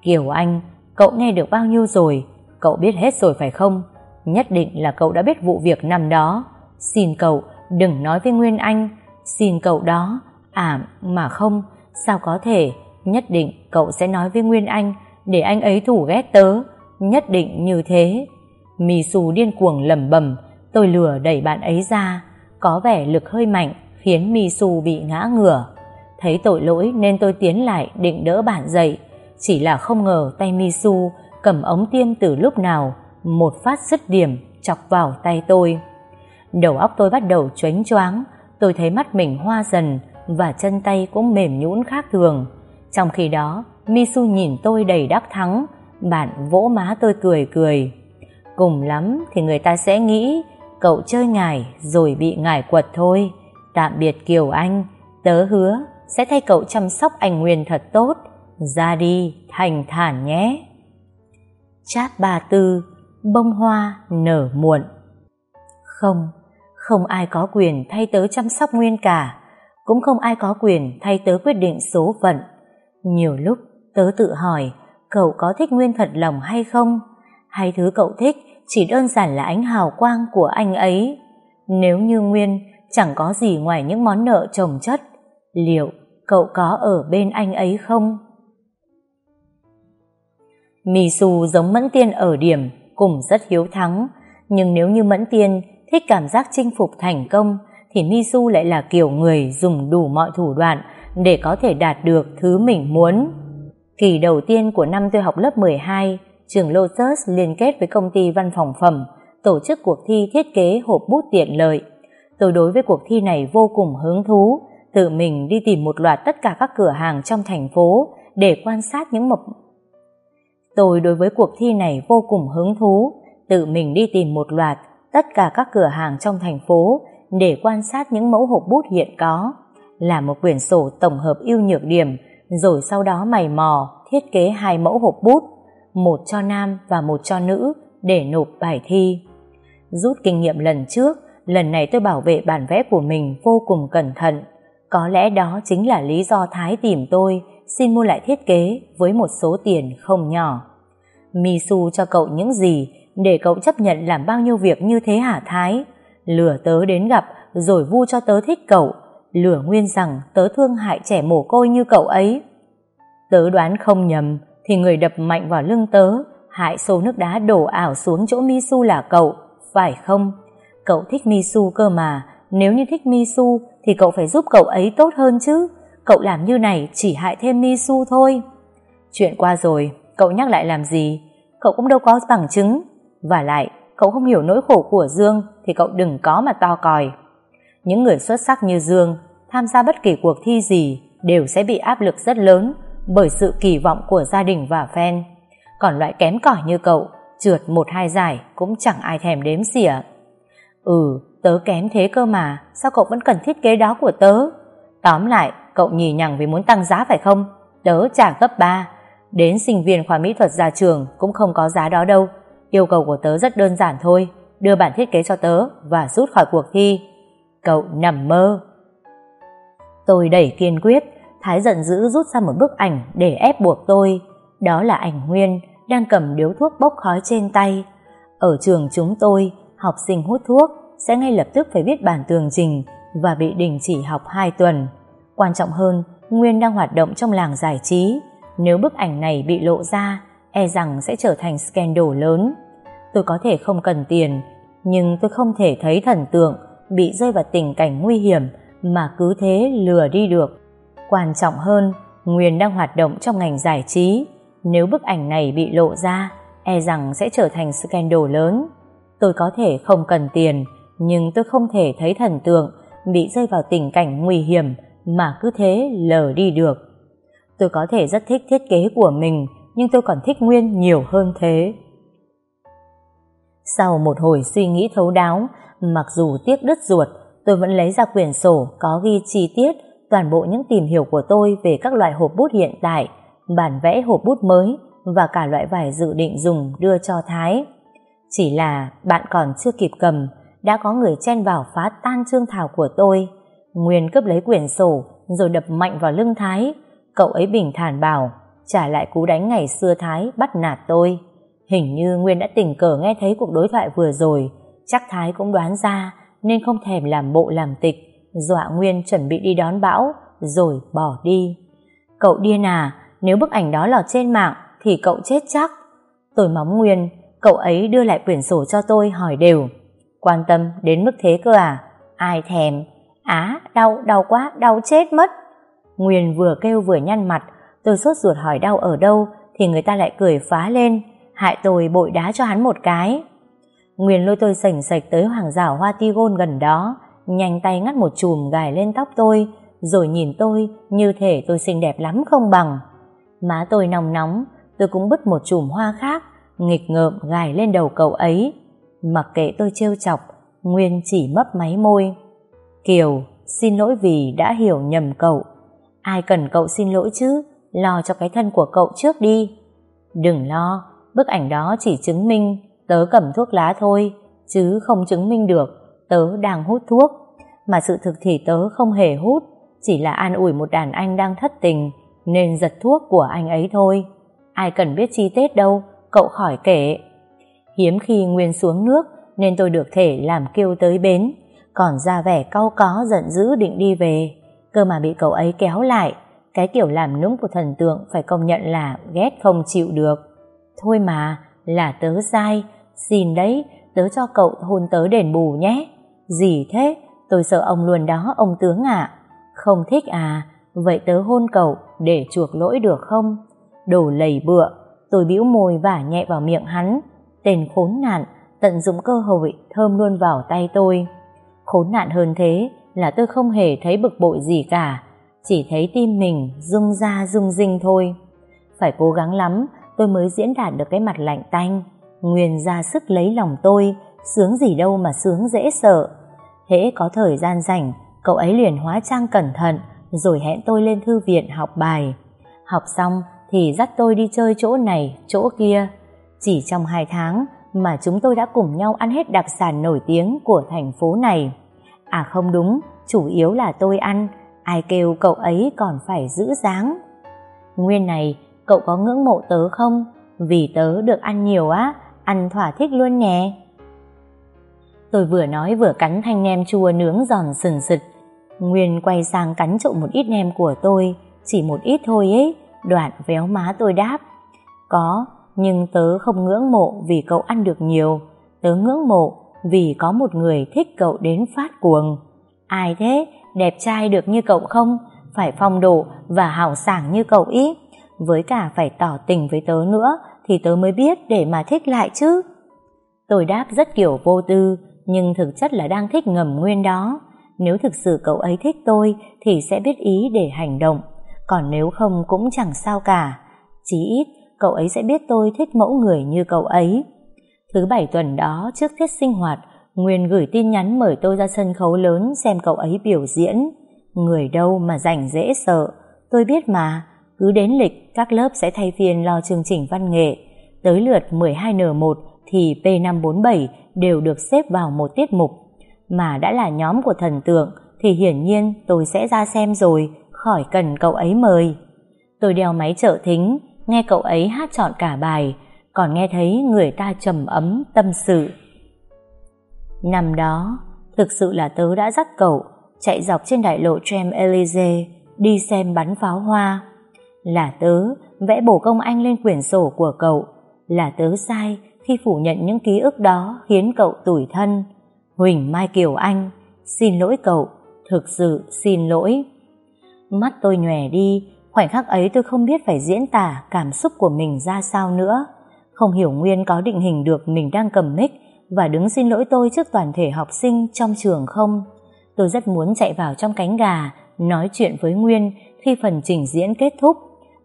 Kiều Anh cậu nghe được bao nhiêu rồi? Cậu biết hết rồi phải không? Nhất định là cậu đã biết vụ việc năm đó. Xin cậu đừng nói với Nguyên Anh xin cậu đó à mà không sao có thể nhất định cậu sẽ nói với Nguyên Anh để anh ấy thủ ghét tớ nhất định như thế mì xù điên cuồng lẩm bẩm tôi lừa đẩy bạn ấy ra có vẻ lực hơi mạnh khiến Misu bị ngã ngửa. Thấy tội lỗi nên tôi tiến lại định đỡ bạn dậy. Chỉ là không ngờ tay Misu cầm ống tiêm từ lúc nào, một phát dứt điểm chọc vào tay tôi. Đầu óc tôi bắt đầu choáng choáng, tôi thấy mắt mình hoa dần và chân tay cũng mềm nhũn khác thường. Trong khi đó, Misu nhìn tôi đầy đắc thắng, bạn vỗ má tôi cười cười. Cùng lắm thì người ta sẽ nghĩ cậu chơi ngài rồi bị ngài quật thôi. Tạm biệt Kiều Anh, tớ hứa sẽ thay cậu chăm sóc anh Nguyên thật tốt. Ra đi, thành thản nhé. chát ba tư, bông hoa nở muộn. Không, không ai có quyền thay tớ chăm sóc Nguyên cả, cũng không ai có quyền thay tớ quyết định số phận. Nhiều lúc tớ tự hỏi, cậu có thích Nguyên thật lòng hay không? Hay thứ cậu thích chỉ đơn giản là ánh hào quang của anh ấy. Nếu như Nguyên chẳng có gì ngoài những món nợ chồng chất, liệu cậu có ở bên anh ấy không? Mì xù giống Mẫn Tiên ở điểm, cùng rất hiếu thắng, nhưng nếu như Mẫn Tiên thích cảm giác chinh phục thành công, thì Mi Su lại là kiểu người dùng đủ mọi thủ đoạn để có thể đạt được thứ mình muốn. Kỳ đầu tiên của năm tôi học lớp 12, trường Lotus liên kết với công ty văn phòng phẩm tổ chức cuộc thi thiết kế hộp bút tiện lợi. Tôi đối với cuộc thi này vô cùng hứng thú, tự mình đi tìm một loạt tất cả các cửa hàng trong thành phố để quan sát những mộc Tôi đối với cuộc thi này vô cùng hứng thú, tự mình đi tìm một loạt tất cả các cửa hàng trong thành phố để quan sát những mẫu hộp bút hiện có, là một quyển sổ tổng hợp ưu nhược điểm, rồi sau đó mày mò thiết kế hai mẫu hộp bút một cho nam và một cho nữ để nộp bài thi. Rút kinh nghiệm lần trước, lần này tôi bảo vệ bản vẽ của mình vô cùng cẩn thận. Có lẽ đó chính là lý do Thái tìm tôi xin mua lại thiết kế với một số tiền không nhỏ. Misu cho cậu những gì để cậu chấp nhận làm bao nhiêu việc như thế hả Thái? Lừa tớ đến gặp rồi vu cho tớ thích cậu, lừa nguyên rằng tớ thương hại trẻ mồ côi như cậu ấy. Tớ đoán không nhầm, thì người đập mạnh vào lưng tớ, hại xô nước đá đổ ảo xuống chỗ Misu là cậu, phải không? Cậu thích Misu cơ mà, nếu như thích Misu thì cậu phải giúp cậu ấy tốt hơn chứ. Cậu làm như này chỉ hại thêm Misu thôi. Chuyện qua rồi, cậu nhắc lại làm gì? Cậu cũng đâu có bằng chứng. Và lại, cậu không hiểu nỗi khổ của Dương thì cậu đừng có mà to còi. Những người xuất sắc như Dương tham gia bất kỳ cuộc thi gì đều sẽ bị áp lực rất lớn bởi sự kỳ vọng của gia đình và fan. Còn loại kém cỏi như cậu, trượt một hai giải cũng chẳng ai thèm đếm xỉa. Ừ, tớ kém thế cơ mà, sao cậu vẫn cần thiết kế đó của tớ? Tóm lại, cậu nhì nhằng vì muốn tăng giá phải không? Tớ trả gấp 3. Đến sinh viên khoa mỹ thuật ra trường cũng không có giá đó đâu. Yêu cầu của tớ rất đơn giản thôi, đưa bản thiết kế cho tớ và rút khỏi cuộc thi. Cậu nằm mơ. Tôi đẩy kiên quyết, Thái giận dữ rút ra một bức ảnh để ép buộc tôi. Đó là ảnh Nguyên đang cầm điếu thuốc bốc khói trên tay. Ở trường chúng tôi, học sinh hút thuốc sẽ ngay lập tức phải viết bản tường trình và bị đình chỉ học 2 tuần. Quan trọng hơn, Nguyên đang hoạt động trong làng giải trí. Nếu bức ảnh này bị lộ ra, e rằng sẽ trở thành scandal lớn. Tôi có thể không cần tiền, nhưng tôi không thể thấy thần tượng bị rơi vào tình cảnh nguy hiểm mà cứ thế lừa đi được. Quan trọng hơn, Nguyên đang hoạt động trong ngành giải trí. Nếu bức ảnh này bị lộ ra, e rằng sẽ trở thành scandal lớn. Tôi có thể không cần tiền, nhưng tôi không thể thấy thần tượng bị rơi vào tình cảnh nguy hiểm mà cứ thế lờ đi được. Tôi có thể rất thích thiết kế của mình, nhưng tôi còn thích Nguyên nhiều hơn thế. Sau một hồi suy nghĩ thấu đáo, mặc dù tiếc đứt ruột, tôi vẫn lấy ra quyển sổ có ghi chi tiết toàn bộ những tìm hiểu của tôi về các loại hộp bút hiện tại, bản vẽ hộp bút mới và cả loại vải dự định dùng đưa cho Thái. Chỉ là bạn còn chưa kịp cầm, đã có người chen vào phá tan trương thảo của tôi. Nguyên cướp lấy quyển sổ rồi đập mạnh vào lưng Thái. Cậu ấy bình thản bảo, trả lại cú đánh ngày xưa Thái bắt nạt tôi. Hình như Nguyên đã tình cờ nghe thấy cuộc đối thoại vừa rồi, chắc Thái cũng đoán ra nên không thèm làm bộ làm tịch, dọa Nguyên chuẩn bị đi đón bão, rồi bỏ đi. Cậu điên à, nếu bức ảnh đó lọt trên mạng thì cậu chết chắc. Tôi móng Nguyên, cậu ấy đưa lại quyển sổ cho tôi hỏi đều. Quan tâm đến mức thế cơ à? Ai thèm? Á, đau, đau quá, đau chết mất. Nguyên vừa kêu vừa nhăn mặt, tôi sốt ruột hỏi đau ở đâu thì người ta lại cười phá lên, hại tôi bội đá cho hắn một cái. Nguyên lôi tôi sảnh sạch tới hoàng rào hoa tigon gần đó, nhanh tay ngắt một chùm gài lên tóc tôi, rồi nhìn tôi như thể tôi xinh đẹp lắm không bằng. Má tôi nóng nóng, tôi cũng bứt một chùm hoa khác, nghịch ngợm gài lên đầu cậu ấy. Mặc kệ tôi trêu chọc, Nguyên chỉ mấp máy môi. Kiều, xin lỗi vì đã hiểu nhầm cậu. Ai cần cậu xin lỗi chứ, lo cho cái thân của cậu trước đi. Đừng lo, bức ảnh đó chỉ chứng minh tớ cầm thuốc lá thôi, chứ không chứng minh được tớ đang hút thuốc. Mà sự thực thì tớ không hề hút, chỉ là an ủi một đàn anh đang thất tình, nên giật thuốc của anh ấy thôi. Ai cần biết chi tiết đâu, cậu khỏi kể. Hiếm khi Nguyên xuống nước, nên tôi được thể làm kêu tới bến, còn ra vẻ cau có giận dữ định đi về. Cơ mà bị cậu ấy kéo lại, cái kiểu làm nũng của thần tượng phải công nhận là ghét không chịu được. Thôi mà, là tớ sai, xin đấy, tớ cho cậu hôn tớ đền bù nhé. Gì thế? Tôi sợ ông luôn đó, ông tướng ạ. Không thích à? Vậy tớ hôn cậu để chuộc lỗi được không? Đồ lầy bựa, tôi bĩu môi vả nhẹ vào miệng hắn. Tên khốn nạn, tận dụng cơ hội thơm luôn vào tay tôi. Khốn nạn hơn thế là tôi không hề thấy bực bội gì cả, chỉ thấy tim mình rung ra rung rinh thôi. Phải cố gắng lắm tôi mới diễn đạt được cái mặt lạnh tanh. Nguyên ra sức lấy lòng tôi, sướng gì đâu mà sướng dễ sợ. Hễ có thời gian rảnh, cậu ấy liền hóa trang cẩn thận, rồi hẹn tôi lên thư viện học bài. Học xong thì dắt tôi đi chơi chỗ này, chỗ kia. Chỉ trong hai tháng mà chúng tôi đã cùng nhau ăn hết đặc sản nổi tiếng của thành phố này. À không đúng, chủ yếu là tôi ăn, ai kêu cậu ấy còn phải giữ dáng. Nguyên này, cậu có ngưỡng mộ tớ không? Vì tớ được ăn nhiều á, ăn thỏa thích luôn nhé. Tôi vừa nói vừa cắn thanh nem chua nướng giòn sừng sực. Nguyên quay sang cắn trộm một ít nem của tôi, chỉ một ít thôi ấy, đoạn véo má tôi đáp. Có, nhưng tớ không ngưỡng mộ vì cậu ăn được nhiều, tớ ngưỡng mộ vì có một người thích cậu đến phát cuồng. Ai thế, đẹp trai được như cậu không? Phải phong độ và hào sảng như cậu ý. Với cả phải tỏ tình với tớ nữa thì tớ mới biết để mà thích lại chứ. Tôi đáp rất kiểu vô tư, nhưng thực chất là đang thích ngầm nguyên đó. Nếu thực sự cậu ấy thích tôi thì sẽ biết ý để hành động. còn nếu không cũng chẳng sao cả. Chí ít, cậu ấy sẽ biết tôi thích mẫu người như cậu ấy. Thứ bảy tuần đó, trước tiết sinh hoạt, Nguyên gửi tin nhắn mời tôi ra sân khấu lớn xem cậu ấy biểu diễn. Người đâu mà rảnh dễ sợ. Tôi biết mà, cứ đến lịch, các lớp sẽ thay phiên lo chương trình văn nghệ. Tới lượt 12N1 thì P547 đều được xếp vào một tiết mục. Mà đã là nhóm của thần tượng thì hiển nhiên tôi sẽ ra xem rồi, khỏi cần cậu ấy mời. Tôi đeo máy trợ thính, nghe cậu ấy hát chọn cả bài, còn nghe thấy người ta trầm ấm tâm sự. Năm đó, thực sự là tớ đã dắt cậu chạy dọc trên đại lộ Champs-Élysées đi xem bắn pháo hoa. Là tớ vẽ bổ công anh lên quyển sổ của cậu, là tớ sai khi phủ nhận những ký ức đó khiến cậu tủi thân. Huỳnh Mai Kiều Anh, xin lỗi cậu, thực sự xin lỗi. Mắt tôi nhòe đi, khoảnh khắc ấy tôi không biết phải diễn tả cảm xúc của mình ra sao nữa. Không hiểu Nguyên có định hình được mình đang cầm mic và đứng xin lỗi tôi trước toàn thể học sinh trong trường không. Tôi rất muốn chạy vào trong cánh gà, nói chuyện với Nguyên khi phần trình diễn kết thúc.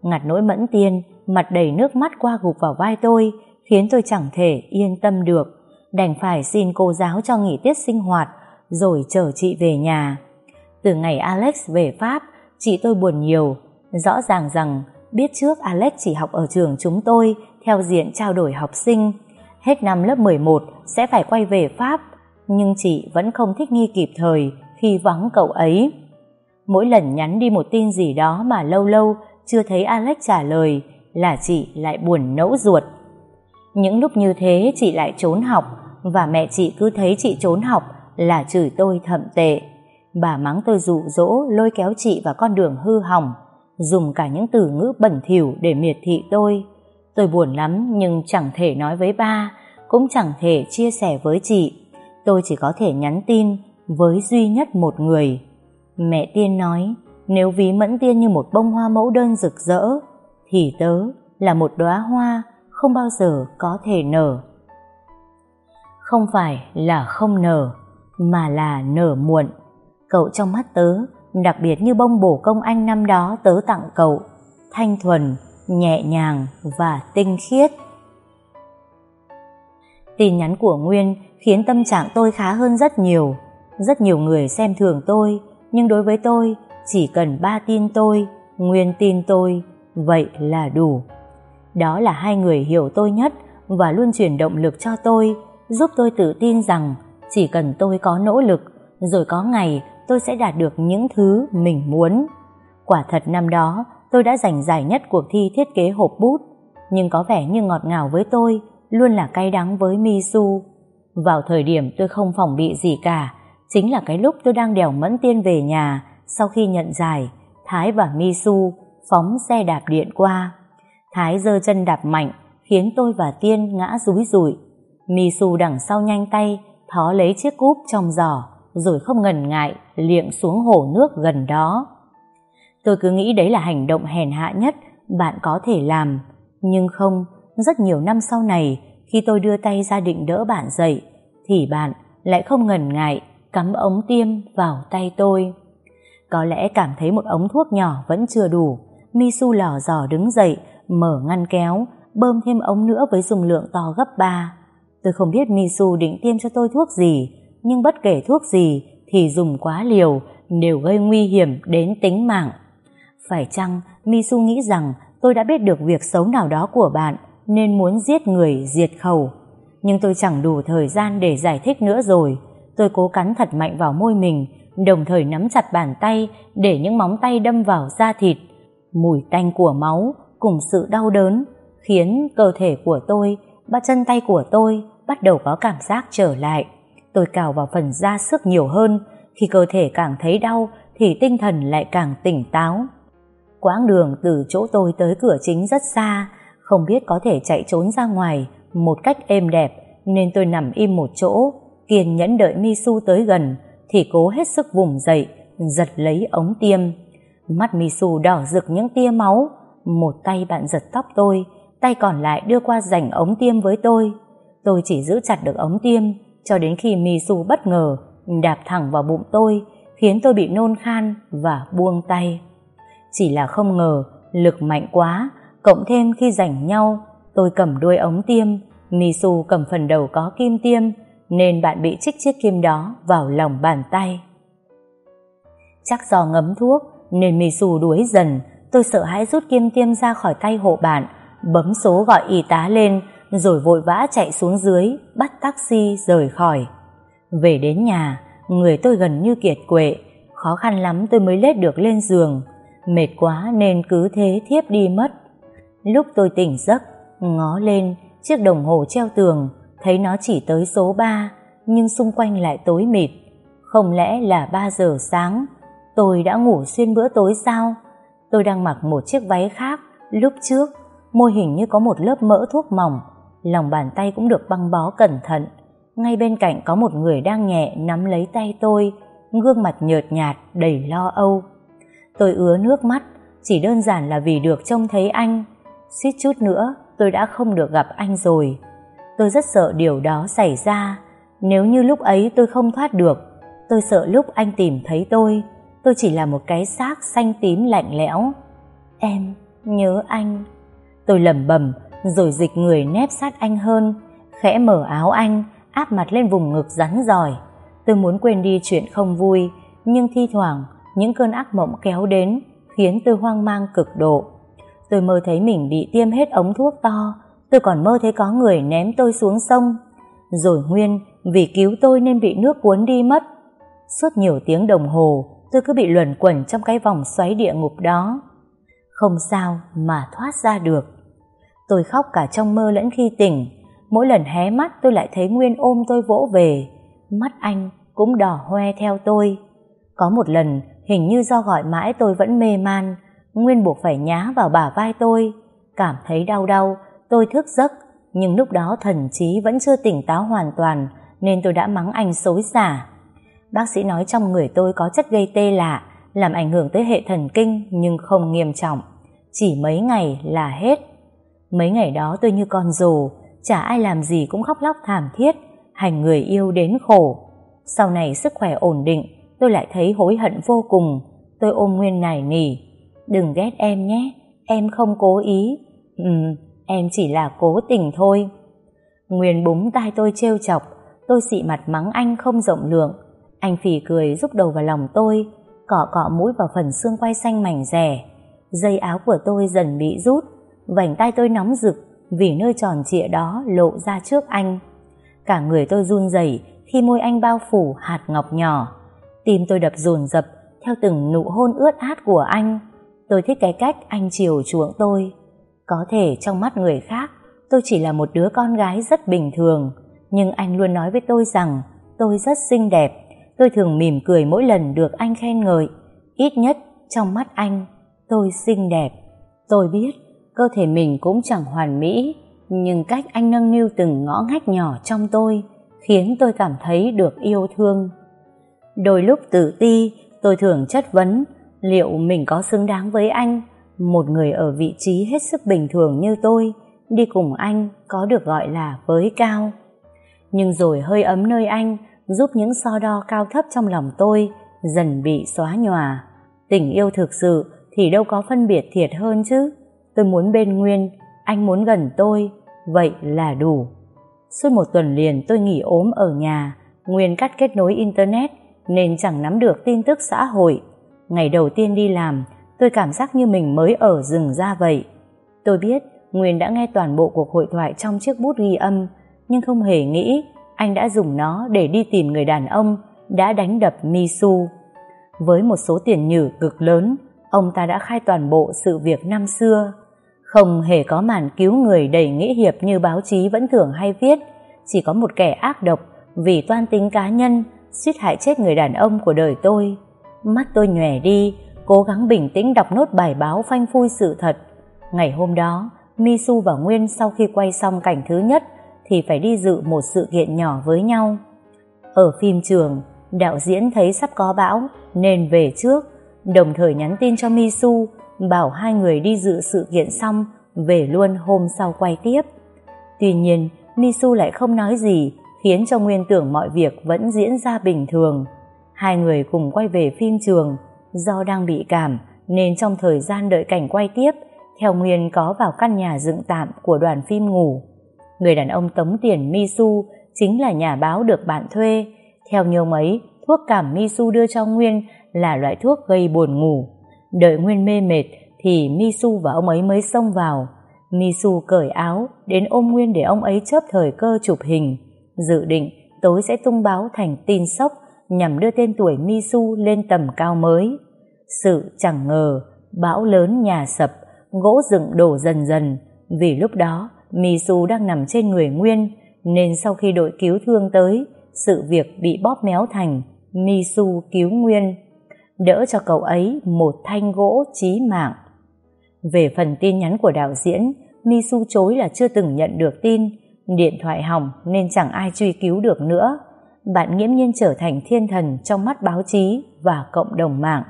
Ngặt nỗi mẫn tiên, mặt đầy nước mắt qua gục vào vai tôi, khiến tôi chẳng thể yên tâm được. Đành phải xin cô giáo cho nghỉ tiết sinh hoạt, rồi chở chị về nhà. Từ ngày Alex về Pháp, chị tôi buồn nhiều. Rõ ràng rằng biết trước Alex chỉ học ở trường chúng tôi theo diện trao đổi học sinh. Hết năm lớp 11 sẽ phải quay về Pháp, nhưng chị vẫn không thích nghi kịp thời khi vắng cậu ấy. Mỗi lần nhắn đi một tin gì đó mà lâu lâu chưa thấy Alex trả lời là chị lại buồn nẫu ruột. Những lúc như thế chị lại trốn học và mẹ chị cứ thấy chị trốn học là chửi tôi thậm tệ. Bà mắng tôi dụ dỗ lôi kéo chị vào con đường hư hỏng dùng cả những từ ngữ bẩn thỉu để miệt thị tôi. Tôi buồn lắm nhưng chẳng thể nói với ba, cũng chẳng thể chia sẻ với chị. Tôi chỉ có thể nhắn tin với duy nhất một người. Mẹ Tiên nói, nếu ví Mẫn Tiên như một bông hoa mẫu đơn rực rỡ, thì tớ là một đóa hoa không bao giờ có thể nở. Không phải là không nở, mà là nở muộn. Cậu trong mắt tớ, đặc biệt như bông bổ công anh năm đó tớ tặng cậu, thanh thuần, nhẹ nhàng và tinh khiết. Tin nhắn của Nguyên khiến tâm trạng tôi khá hơn rất nhiều. Rất nhiều người xem thường tôi, nhưng đối với tôi, chỉ cần ba tin tôi, Nguyên tin tôi, vậy là đủ. Đó là hai người hiểu tôi nhất và luôn truyền động lực cho tôi, giúp tôi tự tin rằng chỉ cần tôi có nỗ lực, rồi có ngày tôi sẽ đạt được những thứ mình muốn. Quả thật năm đó, tôi đã giành giải nhất cuộc thi thiết kế hộp bút, nhưng có vẻ như ngọt ngào với tôi, luôn là cay đắng với Misu. Vào thời điểm tôi không phòng bị gì cả, chính là cái lúc tôi đang đèo mẫn tiên về nhà sau khi nhận giải, Thái và Misu phóng xe đạp điện qua. Thái giơ chân đạp mạnh, khiến tôi và Tiên ngã rúi rủi. Misu đằng sau nhanh tay, thó lấy chiếc cúp trong giỏ, rồi không ngần ngại liệng xuống hồ nước gần đó. Tôi cứ nghĩ đấy là hành động hèn hạ nhất bạn có thể làm, nhưng không, rất nhiều năm sau này khi tôi đưa tay ra định đỡ bạn dậy, thì bạn lại không ngần ngại cắm ống tiêm vào tay tôi. Có lẽ cảm thấy một ống thuốc nhỏ vẫn chưa đủ, Misu lò dò đứng dậy, mở ngăn kéo, bơm thêm ống nữa với dung lượng to gấp 3. Tôi không biết Misu định tiêm cho tôi thuốc gì, nhưng bất kể thuốc gì thì dùng quá liều đều gây nguy hiểm đến tính mạng. Phải chăng Misu nghĩ rằng tôi đã biết được việc xấu nào đó của bạn nên muốn giết người diệt khẩu. Nhưng tôi chẳng đủ thời gian để giải thích nữa rồi. Tôi cố cắn thật mạnh vào môi mình, đồng thời nắm chặt bàn tay để những móng tay đâm vào da thịt. Mùi tanh của máu cùng sự đau đớn khiến cơ thể của tôi, ba chân tay của tôi bắt đầu có cảm giác trở lại. Tôi cào vào phần da sức nhiều hơn, khi cơ thể càng thấy đau thì tinh thần lại càng tỉnh táo. Quãng đường từ chỗ tôi tới cửa chính rất xa, không biết có thể chạy trốn ra ngoài một cách êm đẹp nên tôi nằm im một chỗ, kiên nhẫn đợi Misu tới gần thì cố hết sức vùng dậy, giật lấy ống tiêm. Mắt Misu đỏ rực những tia máu, một tay bạn giật tóc tôi, tay còn lại đưa qua rảnh ống tiêm với tôi. Tôi chỉ giữ chặt được ống tiêm cho đến khi Misu bất ngờ đạp thẳng vào bụng tôi khiến tôi bị nôn khan và buông tay. Chỉ là không ngờ, lực mạnh quá, cộng thêm khi giành nhau, tôi cầm đuôi ống tiêm, Misu cầm phần đầu có kim tiêm, nên bạn bị trích chiếc kim đó vào lòng bàn tay. Chắc do ngấm thuốc, nên Misu đuối dần, tôi sợ hãi rút kim tiêm ra khỏi tay hộ bạn, bấm số gọi y tá lên, rồi vội vã chạy xuống dưới, bắt taxi rời khỏi. Về đến nhà, người tôi gần như kiệt quệ, khó khăn lắm tôi mới lết được lên giường. Mệt quá nên cứ thế thiếp đi mất. Lúc tôi tỉnh giấc, ngó lên, chiếc đồng hồ treo tường, thấy nó chỉ tới số 3, nhưng xung quanh lại tối mịt. Không lẽ là 3 giờ sáng? Tôi đã ngủ xuyên bữa tối sao? Tôi đang mặc một chiếc váy khác, lúc trước, môi hình như có một lớp mỡ thuốc mỏng, lòng bàn tay cũng được băng bó cẩn thận. Ngay bên cạnh có một người đang nhẹ nắm lấy tay tôi, gương mặt nhợt nhạt, đầy lo âu. Tôi ứa nước mắt, chỉ đơn giản là vì được trông thấy anh. Suýt chút nữa, tôi đã không được gặp anh rồi. Tôi rất sợ điều đó xảy ra. Nếu như lúc ấy tôi không thoát được, tôi sợ lúc anh tìm thấy tôi, tôi chỉ là một cái xác xanh tím lạnh lẽo. Em nhớ anh. Tôi lẩm bẩm rồi dịch người nép sát anh hơn, khẽ mở áo anh, áp mặt lên vùng ngực rắn giỏi. Tôi muốn quên đi chuyện không vui, nhưng thi thoảng những cơn ác mộng kéo đến, khiến tôi hoang mang cực độ. Tôi mơ thấy mình bị tiêm hết ống thuốc to, tôi còn mơ thấy có người ném tôi xuống sông. Rồi Nguyên, vì cứu tôi nên bị nước cuốn đi mất. Suốt nhiều tiếng đồng hồ, tôi cứ bị luẩn quẩn trong cái vòng xoáy địa ngục đó. Không sao mà thoát ra được. Tôi khóc cả trong mơ lẫn khi tỉnh. Mỗi lần hé mắt tôi lại thấy Nguyên ôm tôi vỗ về. Mắt anh cũng đỏ hoe theo tôi. Có một lần, hình như do gọi mãi tôi vẫn mê man, Nguyên buộc phải nhá vào bả vai tôi. Cảm thấy đau đau, tôi thức giấc, nhưng lúc đó thần trí vẫn chưa tỉnh táo hoàn toàn, nên tôi đã mắng anh xối xả. Bác sĩ nói trong người tôi có chất gây tê lạ, làm ảnh hưởng tới hệ thần kinh nhưng không nghiêm trọng. Chỉ mấy ngày là hết. Mấy ngày đó tôi như con rồ, chả ai làm gì cũng khóc lóc thảm thiết, hành người yêu đến khổ. Sau này sức khỏe ổn định, tôi lại thấy hối hận vô cùng. Tôi ôm Nguyên nài nỉ. Đừng ghét em nhé, em không cố ý. Ừ, em chỉ là cố tình thôi. Nguyên búng tai tôi trêu chọc, tôi xị mặt mắng anh không rộng lượng. Anh phì cười rúc đầu vào lòng tôi, cọ cọ mũi vào phần xương quay xanh mảnh rẻ. Dây áo của tôi dần bị rút, vành tay tôi nóng rực vì nơi tròn trịa đó lộ ra trước anh. Cả người tôi run rẩy khi môi anh bao phủ hạt ngọc nhỏ. Tim tôi đập dồn dập theo từng nụ hôn ướt át của anh. Tôi thích cái cách anh chiều chuộng tôi. Có thể trong mắt người khác, tôi chỉ là một đứa con gái rất bình thường, nhưng anh luôn nói với tôi rằng tôi rất xinh đẹp. Tôi thường mỉm cười mỗi lần được anh khen ngợi. Ít nhất trong mắt anh, tôi xinh đẹp. Tôi biết cơ thể mình cũng chẳng hoàn mỹ, nhưng cách anh nâng niu từng ngõ ngách nhỏ trong tôi khiến tôi cảm thấy được yêu thương. Đôi lúc tự ti, tôi thường chất vấn liệu mình có xứng đáng với anh, một người ở vị trí hết sức bình thường như tôi, đi cùng anh có được gọi là với cao. Nhưng rồi hơi ấm nơi anh giúp những so đo cao thấp trong lòng tôi dần bị xóa nhòa. Tình yêu thực sự thì đâu có phân biệt thiệt hơn chứ. Tôi muốn bên Nguyên, anh muốn gần tôi, vậy là đủ. Suốt một tuần liền tôi nghỉ ốm ở nhà, Nguyên cắt kết nối Internet nên chẳng nắm được tin tức xã hội. Ngày đầu tiên đi làm, tôi cảm giác như mình mới ở rừng ra vậy. Tôi biết Nguyên đã nghe toàn bộ cuộc hội thoại trong chiếc bút ghi âm, nhưng không hề nghĩ anh đã dùng nó để đi tìm người đàn ông đã đánh đập Misu. Với một số tiền nhử cực lớn, ông ta đã khai toàn bộ sự việc năm xưa. Không hề có màn cứu người đầy nghĩa hiệp như báo chí vẫn thường hay viết, chỉ có một kẻ ác độc vì toan tính cá nhân suýt hại chết người đàn ông của đời tôi. Mắt tôi nhòe đi, cố gắng bình tĩnh đọc nốt bài báo phanh phui sự thật. Ngày hôm đó, Misu và Nguyên sau khi quay xong cảnh thứ nhất thì phải đi dự một sự kiện nhỏ với nhau. Ở phim trường, đạo diễn thấy sắp có bão nên về trước, đồng thời nhắn tin cho Misu bảo hai người đi dự sự kiện xong về luôn hôm sau quay tiếp. Tuy nhiên, Misu lại không nói gì khiến cho Nguyên tưởng mọi việc vẫn diễn ra bình thường. Hai người cùng quay về phim trường do đang bị cảm nên trong thời gian đợi cảnh quay tiếp, theo Nguyên có vào căn nhà dựng tạm của đoàn phim ngủ. Người đàn ông tống tiền Misu chính là nhà báo được bạn thuê. Theo nhiều mấy, thuốc cảm Misu đưa cho Nguyên là loại thuốc gây buồn ngủ. Đợi Nguyên mê mệt thì Misu và ông ấy mới xông vào. Misu cởi áo đến ôm Nguyên để ông ấy chớp thời cơ chụp hình. Dự định tối sẽ tung báo thành tin sốc nhằm đưa tên tuổi Misu lên tầm cao mới. Sự chẳng ngờ, bão lớn nhà sập, gỗ dựng đổ dần dần, vì lúc đó Misu đang nằm trên người Nguyên, nên sau khi đội cứu thương tới, sự việc bị bóp méo thành Misu cứu Nguyên, đỡ cho cậu ấy một thanh gỗ chí mạng. Về phần tin nhắn của đạo diễn, Misu chối là chưa từng nhận được tin, điện thoại hỏng nên chẳng ai truy cứu được nữa. Bạn nghiễm nhiên trở thành thiên thần trong mắt báo chí và cộng đồng mạng.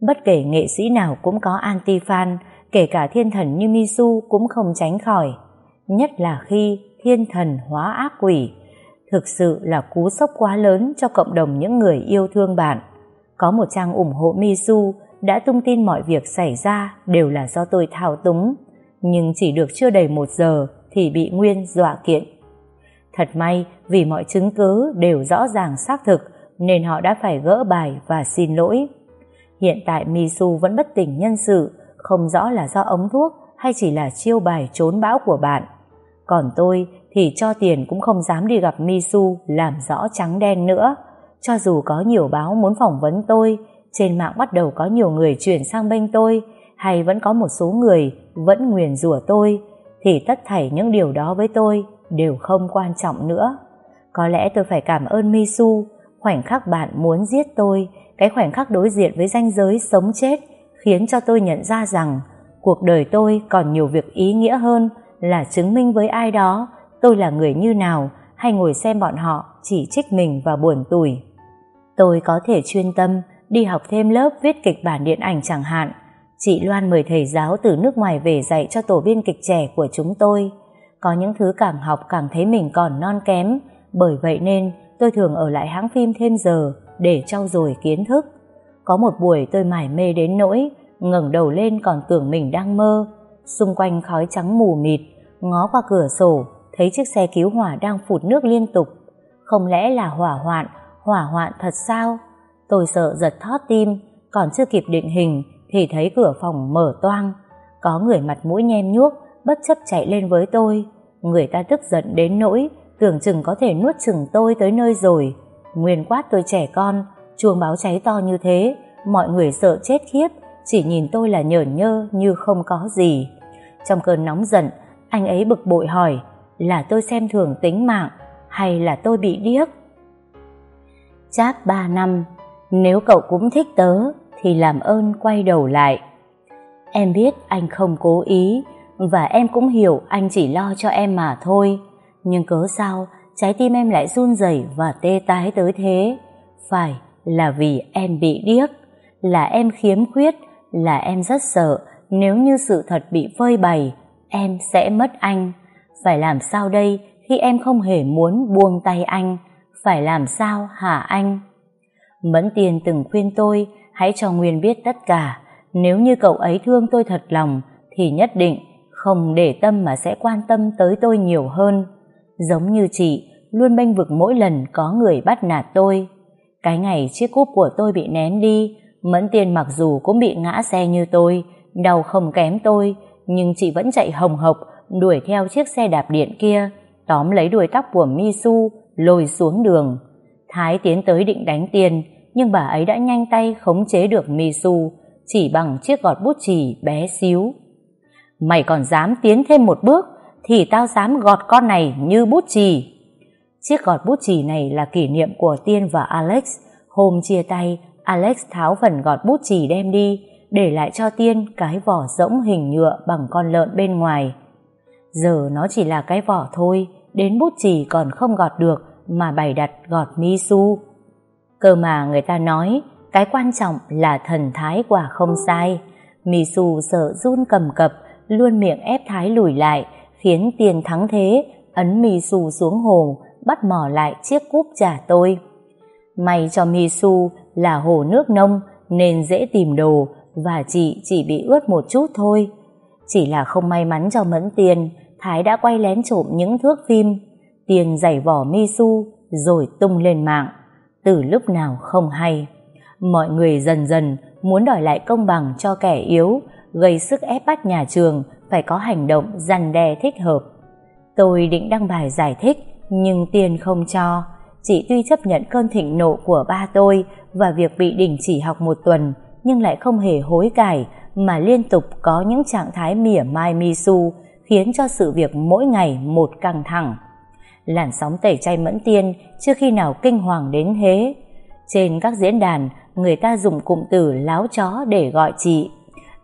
Bất kể nghệ sĩ nào cũng có anti-fan, kể cả thiên thần như Misu cũng không tránh khỏi. Nhất là khi thiên thần hóa ác quỷ. Thực sự là cú sốc quá lớn cho cộng đồng những người yêu thương bạn. Có một trang ủng hộ Misu đã tung tin mọi việc xảy ra đều là do tôi thao túng. Nhưng chỉ được chưa đầy một giờ thì bị Nguyên dọa kiện. Thật may vì mọi chứng cứ đều rõ ràng xác thực nên họ đã phải gỡ bài và xin lỗi. Hiện tại Misu vẫn bất tỉnh nhân sự, không rõ là do ống thuốc hay chỉ là chiêu bài trốn bão của bạn. Còn tôi thì cho tiền cũng không dám đi gặp Misu làm rõ trắng đen nữa. Cho dù có nhiều báo muốn phỏng vấn tôi, trên mạng bắt đầu có nhiều người chuyển sang bên tôi, hay vẫn có một số người vẫn nguyền rủa tôi, thì tất thảy những điều đó với tôi đều không quan trọng nữa. Có lẽ tôi phải cảm ơn Misu, khoảnh khắc bạn muốn giết tôi, cái khoảnh khắc đối diện với ranh giới sống chết khiến cho tôi nhận ra rằng cuộc đời tôi còn nhiều việc ý nghĩa hơn là chứng minh với ai đó tôi là người như nào hay ngồi xem bọn họ chỉ trích mình và buồn tủi. Tôi có thể chuyên tâm đi học thêm lớp viết kịch bản điện ảnh chẳng hạn. Chị Loan mời thầy giáo từ nước ngoài về dạy cho tổ biên kịch trẻ của chúng tôi. Có những thứ càng học càng thấy mình còn non kém, bởi vậy nên tôi thường ở lại hãng phim thêm giờ để trau dồi kiến thức. Có một buổi tôi mải mê đến nỗi ngẩng đầu lên còn tưởng mình đang mơ. Xung quanh khói trắng mù mịt, ngó qua cửa sổ, thấy chiếc xe cứu hỏa đang phụt nước liên tục. Không lẽ là hỏa hoạn, hỏa hoạn thật sao? Tôi sợ giật thót tim, còn chưa kịp định hình thì thấy cửa phòng mở toang. Có người mặt mũi nhem nhuốc, bất chấp chạy lên với tôi. Người ta tức giận đến nỗi, tưởng chừng có thể nuốt chừng tôi tới nơi rồi. Nguyên quát tôi trẻ con, chuông báo cháy to như thế, mọi người sợ chết khiếp, chỉ nhìn tôi là nhởn nhơ như không có gì. Trong cơn nóng giận, anh ấy bực bội hỏi là tôi xem thường tính mạng hay là tôi bị điếc. Chát ba năm, nếu cậu cũng thích tớ thì làm ơn quay đầu lại. Em biết anh không cố ý và em cũng hiểu anh chỉ lo cho em mà thôi. Nhưng cớ sao trái tim em lại run rẩy và tê tái tới thế? Phải là vì em bị điếc, là em khiếm khuyết, là em rất sợ nếu như sự thật bị phơi bày, em sẽ mất anh. Phải làm sao đây khi em không hề muốn buông tay anh? Phải làm sao hả anh? Mẫn tiền từng khuyên tôi hãy cho Nguyên biết tất cả. Nếu như cậu ấy thương tôi thật lòng thì nhất định không để tâm mà sẽ quan tâm tới tôi nhiều hơn. Giống như chị, luôn bênh vực mỗi lần có người bắt nạt tôi. Cái ngày chiếc cúp của tôi bị ném đi, Mẫn Tiên mặc dù cũng bị ngã xe như tôi, đau không kém tôi, nhưng chị vẫn chạy hồng hộc, đuổi theo chiếc xe đạp điện kia, tóm lấy đuôi tóc của Misu, lôi xuống đường. Thái tiến tới định đánh tiền nhưng bà ấy đã nhanh tay khống chế được Misu, chỉ bằng chiếc gọt bút chì bé xíu. Mày còn dám tiến thêm một bước, thì tao dám gọt con này như bút chì. Chiếc gọt bút chì này là kỷ niệm của Tiên và Alex. Hôm chia tay, Alex tháo phần gọt bút chì đem đi, để lại cho Tiên cái vỏ rỗng hình nhựa bằng con lợn bên ngoài. Giờ nó chỉ là cái vỏ thôi, đến bút chì còn không gọt được mà bày đặt gọt mi su. Cơ mà người ta nói, cái quan trọng là thần thái quả không sai. Mi su sợ run cầm cập, luôn miệng ép thái lùi lại, khiến tiền thắng thế, ấn mi su xuống hồ, bắt mỏ lại chiếc cúp trả tôi. May cho Misu là hồ nước nông nên dễ tìm đồ, và chị chỉ bị ướt một chút thôi. Chỉ là không may mắn cho Mẫn Tiền, Thái đã quay lén trộm những thước phim. Tiền giày vỏ Misu rồi tung lên mạng. Từ lúc nào không hay. Mọi người dần dần muốn đòi lại công bằng cho kẻ yếu, gây sức ép bắt nhà trường phải có hành động răn đe thích hợp. Tôi định đăng bài giải thích, nhưng tiền không cho. Chị tuy chấp nhận cơn thịnh nộ của ba tôi và việc bị đình chỉ học một tuần, nhưng lại không hề hối cải, mà liên tục có những trạng thái mỉa mai Misu, khiến cho sự việc mỗi ngày một căng thẳng. Làn sóng tẩy chay mẫn tiên chưa khi nào kinh hoàng đến thế. Trên các diễn đàn, người ta dùng cụm từ láo chó để gọi chị.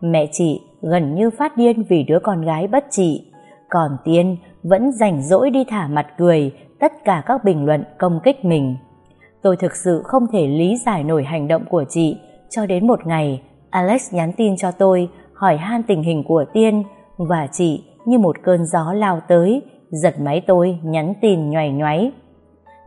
Mẹ chị gần như phát điên vì đứa con gái bất trị. Còn Tiên vẫn rảnh rỗi đi thả mặt cười tất cả các bình luận công kích mình. Tôi thực sự không thể lý giải nổi hành động của chị cho đến một ngày Alex nhắn tin cho tôi hỏi han tình hình của Tiên và chị như một cơn gió lao tới giật máy tôi, nhắn tin nhoài nhoáy.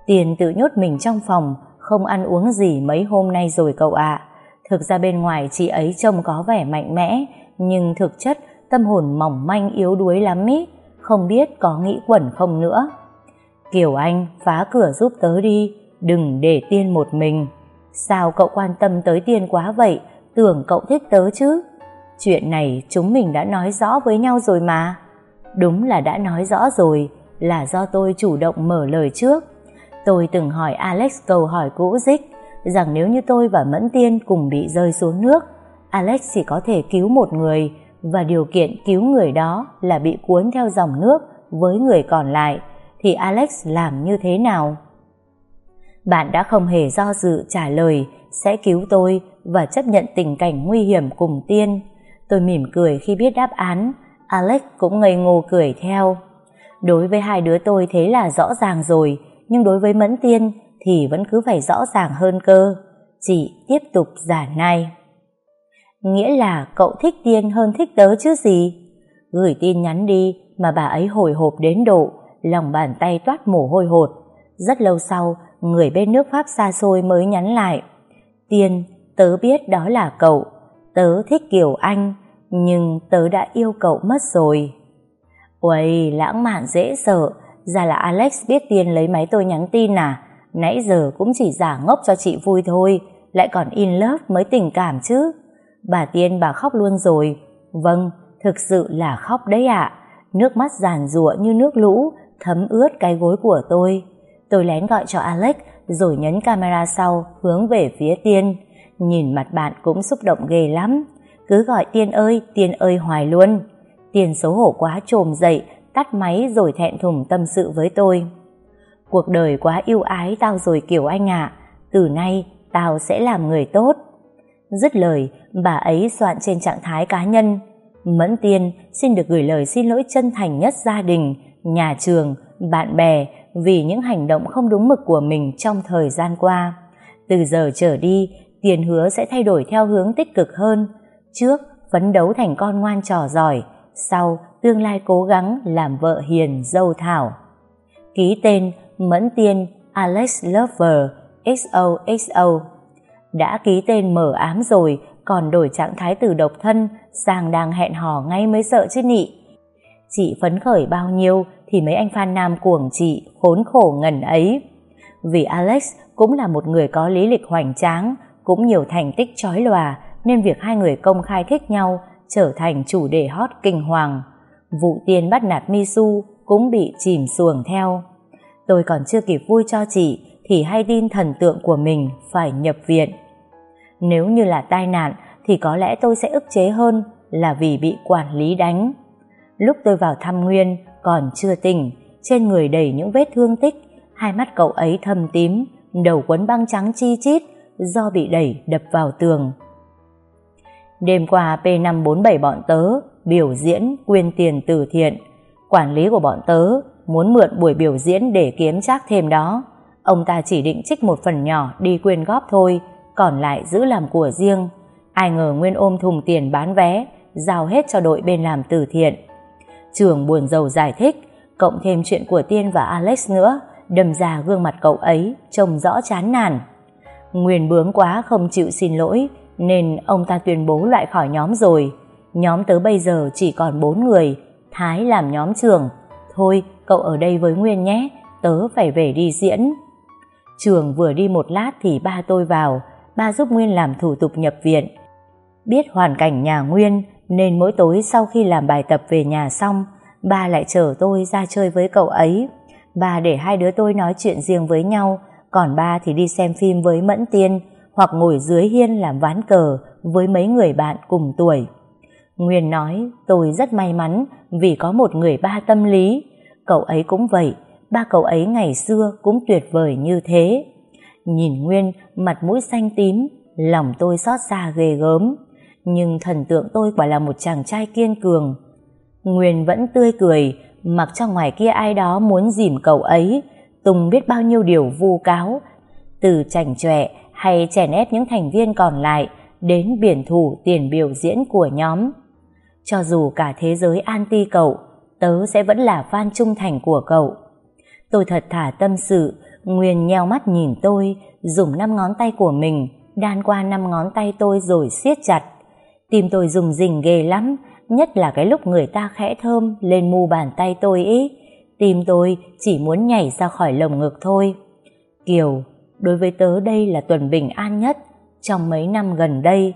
tiền tự nhốt mình trong phòng, không ăn uống gì mấy hôm nay rồi cậu ạ. Thực ra bên ngoài chị ấy trông có vẻ mạnh mẽ, nhưng thực chất tâm hồn mỏng manh yếu đuối lắm ý không biết có nghĩ quẩn không nữa. Kiều Anh, phá cửa giúp tớ đi, đừng để Tiên một mình. Sao cậu quan tâm tới Tiên quá vậy tưởng cậu thích tớ chứ chuyện này chúng mình đã nói rõ với nhau rồi mà đúng là đã nói rõ rồi là do tôi chủ động mở lời trước tôi từng hỏi Alex câu hỏi cũ dích rằng nếu như tôi và Mẫn Tiên cùng bị rơi xuống nước Alex chỉ có thể cứu một người và điều kiện cứu người đó là bị cuốn theo dòng nước với người còn lại thì Alex làm như thế nào? Bạn đã không hề do dự trả lời sẽ cứu tôi và chấp nhận tình cảnh nguy hiểm cùng Tiên. Tôi mỉm cười khi biết đáp án, Alex cũng ngây ngô cười theo. Đối với hai đứa tôi thế là rõ ràng rồi, nhưng đối với Mẫn Tiên thì vẫn cứ phải rõ ràng hơn cơ. Chị tiếp tục giả nai. Nghĩa là cậu thích Tiên hơn thích tớ chứ gì? Gửi tin nhắn đi mà bà ấy hồi hộp đến độ, lòng bàn tay toát mồ hôi hột. Rất lâu sau, người bên nước Pháp xa xôi mới nhắn lại. Tiên, tớ biết đó là cậu. Tớ thích kiểu Anh, nhưng tớ đã yêu cậu mất rồi. Uầy, lãng mạn dễ sợ. Ra là Alex biết Tiên lấy máy tôi nhắn tin à? Nãy giờ cũng chỉ giả ngốc cho chị vui thôi, lại còn in love mới tình cảm chứ. Bà Tiên bà khóc luôn rồi. Vâng, thực sự là khóc đấy ạ. Nước mắt giàn rụa như nước lũ, thấm ướt cái gối của tôi. Tôi lén gọi cho Alex rồi nhấn camera sau hướng về phía Tiên. Nhìn mặt bạn cũng xúc động ghê lắm. Cứ gọi Tiên ơi, Tiên ơi hoài luôn. Tiên xấu hổ quá trồm dậy, tắt máy rồi thẹn thùng tâm sự với tôi. Cuộc đời quá yêu ái tao rồi kiểu anh ạ. Từ nay tao sẽ làm người tốt. Dứt lời, bà ấy soạn trên trạng thái cá nhân. Mẫn Tiên xin được gửi lời xin lỗi chân thành nhất gia đình, nhà trường, bạn bè vì những hành động không đúng mực của mình trong thời gian qua. Từ giờ trở đi, tiền hứa sẽ thay đổi theo hướng tích cực hơn. Trước, phấn đấu thành con ngoan trò giỏi. Sau, tương lai cố gắng làm vợ hiền dâu thảo. Ký tên Mẫn Tiên Alex Lover XOXO Đã ký tên mở ám rồi, còn đổi trạng thái từ độc thân sang đang hẹn hò ngay mới sợ chứ nị. Chị phấn khởi bao nhiêu thì mấy anh fan nam cuồng chị khốn khổ ngần ấy. Vì Alex cũng là một người có lý lịch hoành tráng, cũng nhiều thành tích chói lòa nên việc hai người công khai thích nhau trở thành chủ đề hot kinh hoàng. Vụ tiền bắt nạt Misu cũng bị chìm xuồng theo. Tôi còn chưa kịp vui cho chị thì hay tin thần tượng của mình phải nhập viện. Nếu như là tai nạn thì có lẽ tôi sẽ ức chế hơn là vì bị quản lý đánh. Lúc tôi vào thăm Nguyên còn chưa tỉnh, trên người đầy những vết thương tích, hai mắt cậu ấy thâm tím, đầu quấn băng trắng chi chít do bị đẩy đập vào tường. Đêm qua P547 bọn tớ biểu diễn quyên tiền từ thiện. Quản lý của bọn tớ muốn mượn buổi biểu diễn để kiếm chắc thêm đó. Ông ta chỉ định trích một phần nhỏ đi quyên góp thôi, còn lại giữ làm của riêng. Ai ngờ Nguyên ôm thùng tiền bán vé, giao hết cho đội bên làm từ thiện. Trường buồn giàu giải thích, cộng thêm chuyện của Tiên và Alex nữa, đâm ra gương mặt cậu ấy trông rõ chán nản. Nguyên bướng quá không chịu xin lỗi, nên ông ta tuyên bố loại khỏi nhóm rồi. Nhóm tớ bây giờ chỉ còn bốn người, Thái làm nhóm trưởng. Thôi, cậu ở đây với Nguyên nhé, tớ phải về đi diễn. Trường vừa đi một lát thì ba tôi vào, ba giúp Nguyên làm thủ tục nhập viện. Biết hoàn cảnh nhà Nguyên, nên mỗi tối sau khi làm bài tập về nhà xong, ba lại chở tôi ra chơi với cậu ấy. Ba để hai đứa tôi nói chuyện riêng với nhau, còn ba thì đi xem phim với Mẫn Tiên, hoặc ngồi dưới hiên làm ván cờ với mấy người bạn cùng tuổi. Nguyên nói tôi rất may mắn vì có một người ba tâm lý. Cậu ấy cũng vậy, ba cậu ấy ngày xưa cũng tuyệt vời như thế. Nhìn Nguyên mặt mũi xanh tím, lòng tôi xót xa ghê gớm. Nhưng thần tượng tôi quả là một chàng trai kiên cường. Nguyên vẫn tươi cười, mặc cho ngoài kia ai đó muốn dìm cậu ấy, Tùng biết bao nhiêu điều vu cáo, từ chảnh chọe hay chèn ép những thành viên còn lại đến biển thủ tiền biểu diễn của nhóm. Cho dù cả thế giới anti cậu, tớ sẽ vẫn là fan trung thành của cậu. Tôi thật thả tâm sự, Nguyên nheo mắt nhìn tôi, dùng năm ngón tay của mình, đan qua năm ngón tay tôi rồi siết chặt. Tim tôi dùng rình ghê lắm, nhất là cái lúc người ta khẽ thơm lên mu bàn tay tôi ý. Tim tôi chỉ muốn nhảy ra khỏi lồng ngực thôi. Kiều, đối với tớ đây là tuần bình an nhất trong mấy năm gần đây.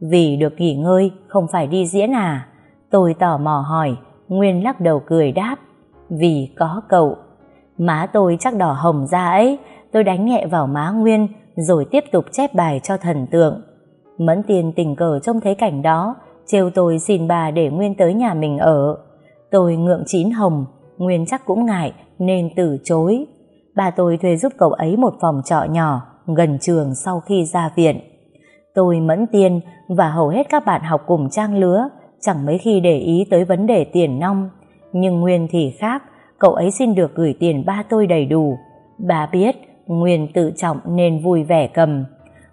Vì được nghỉ ngơi, không phải đi diễn à? Tôi tò mò hỏi, Nguyên lắc đầu cười đáp. Vì có cậu. Má tôi chắc đỏ hồng ra ấy, tôi đánh nhẹ vào má Nguyên rồi tiếp tục chép bài cho thần tượng. Mẫn tiền tình cờ trông thấy cảnh đó, trêu tôi xin bà để Nguyên tới nhà mình ở. Tôi ngượng chín hồng, Nguyên chắc cũng ngại nên từ chối. Bà tôi thuê giúp cậu ấy một phòng trọ nhỏ gần trường sau khi ra viện. Tôi mẫn tiền và hầu hết các bạn học cùng trang lứa chẳng mấy khi để ý tới vấn đề tiền nong. Nhưng Nguyên thì khác, cậu ấy xin được gửi tiền ba tôi đầy đủ. Bà biết, Nguyên tự trọng nên vui vẻ cầm.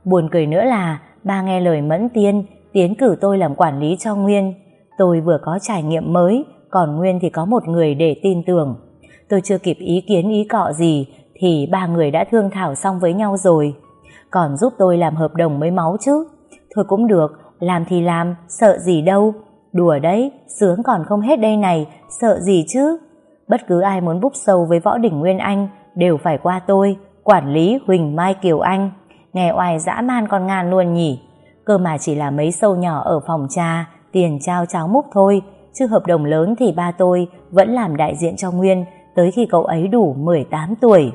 Buồn cười nữa là ba nghe lời mẫn tiên, tiến cử tôi làm quản lý cho Nguyên. Tôi vừa có trải nghiệm mới, còn Nguyên thì có một người để tin tưởng. Tôi chưa kịp ý kiến ý cọ gì, thì ba người đã thương thảo xong với nhau rồi. Còn giúp tôi làm hợp đồng mới máu chứ. Thôi cũng được, làm thì làm, sợ gì đâu. Đùa đấy, sướng còn không hết đây này, sợ gì chứ? Bất cứ ai muốn búp sâu với Võ Đỉnh Nguyên Anh đều phải qua tôi, quản lý Huỳnh Mai Kiều Anh. Nghe oai dã man con ngàn luôn nhỉ. Cơ mà chỉ là mấy sâu nhỏ ở phòng trà, tiền trao cháo múc thôi, chứ hợp đồng lớn thì ba tôi vẫn làm đại diện cho Nguyên tới khi cậu ấy đủ 18 tuổi.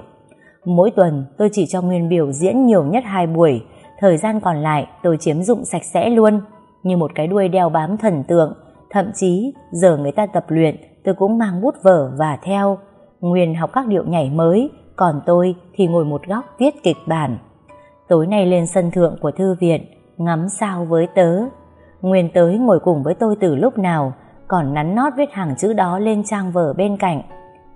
Mỗi tuần tôi chỉ cho Nguyên biểu diễn nhiều nhất 2 buổi, thời gian còn lại tôi chiếm dụng sạch sẽ luôn như một cái đuôi đeo bám thần tượng. Thậm chí, giờ người ta tập luyện, tôi cũng mang bút vở và theo. Nguyên học các điệu nhảy mới, còn tôi thì ngồi một góc viết kịch bản. Tối nay lên sân thượng của thư viện, ngắm sao với tớ. Nguyên tới ngồi cùng với tôi từ lúc nào, còn nắn nót viết hàng chữ đó lên trang vở bên cạnh.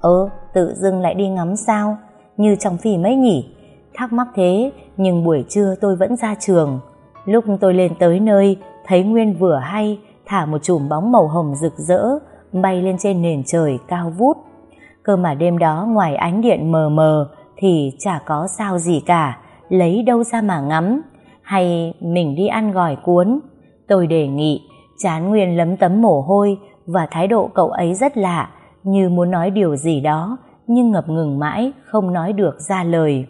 Ơ, tự dưng lại đi ngắm sao, như trong phim ấy nhỉ? Thắc mắc thế, nhưng buổi trưa tôi vẫn ra trường. Lúc tôi lên tới nơi, thấy Nguyên vừa hay thả một chùm bóng màu hồng rực rỡ bay lên trên nền trời cao vút. Cơ mà đêm đó ngoài ánh điện mờ mờ thì chả có sao gì cả, lấy đâu ra mà ngắm, hay mình đi ăn gỏi cuốn. Tôi đề nghị, chán Nguyên lấm tấm mồ hôi và thái độ cậu ấy rất lạ, như muốn nói điều gì đó, nhưng ngập ngừng mãi, không nói được ra lời.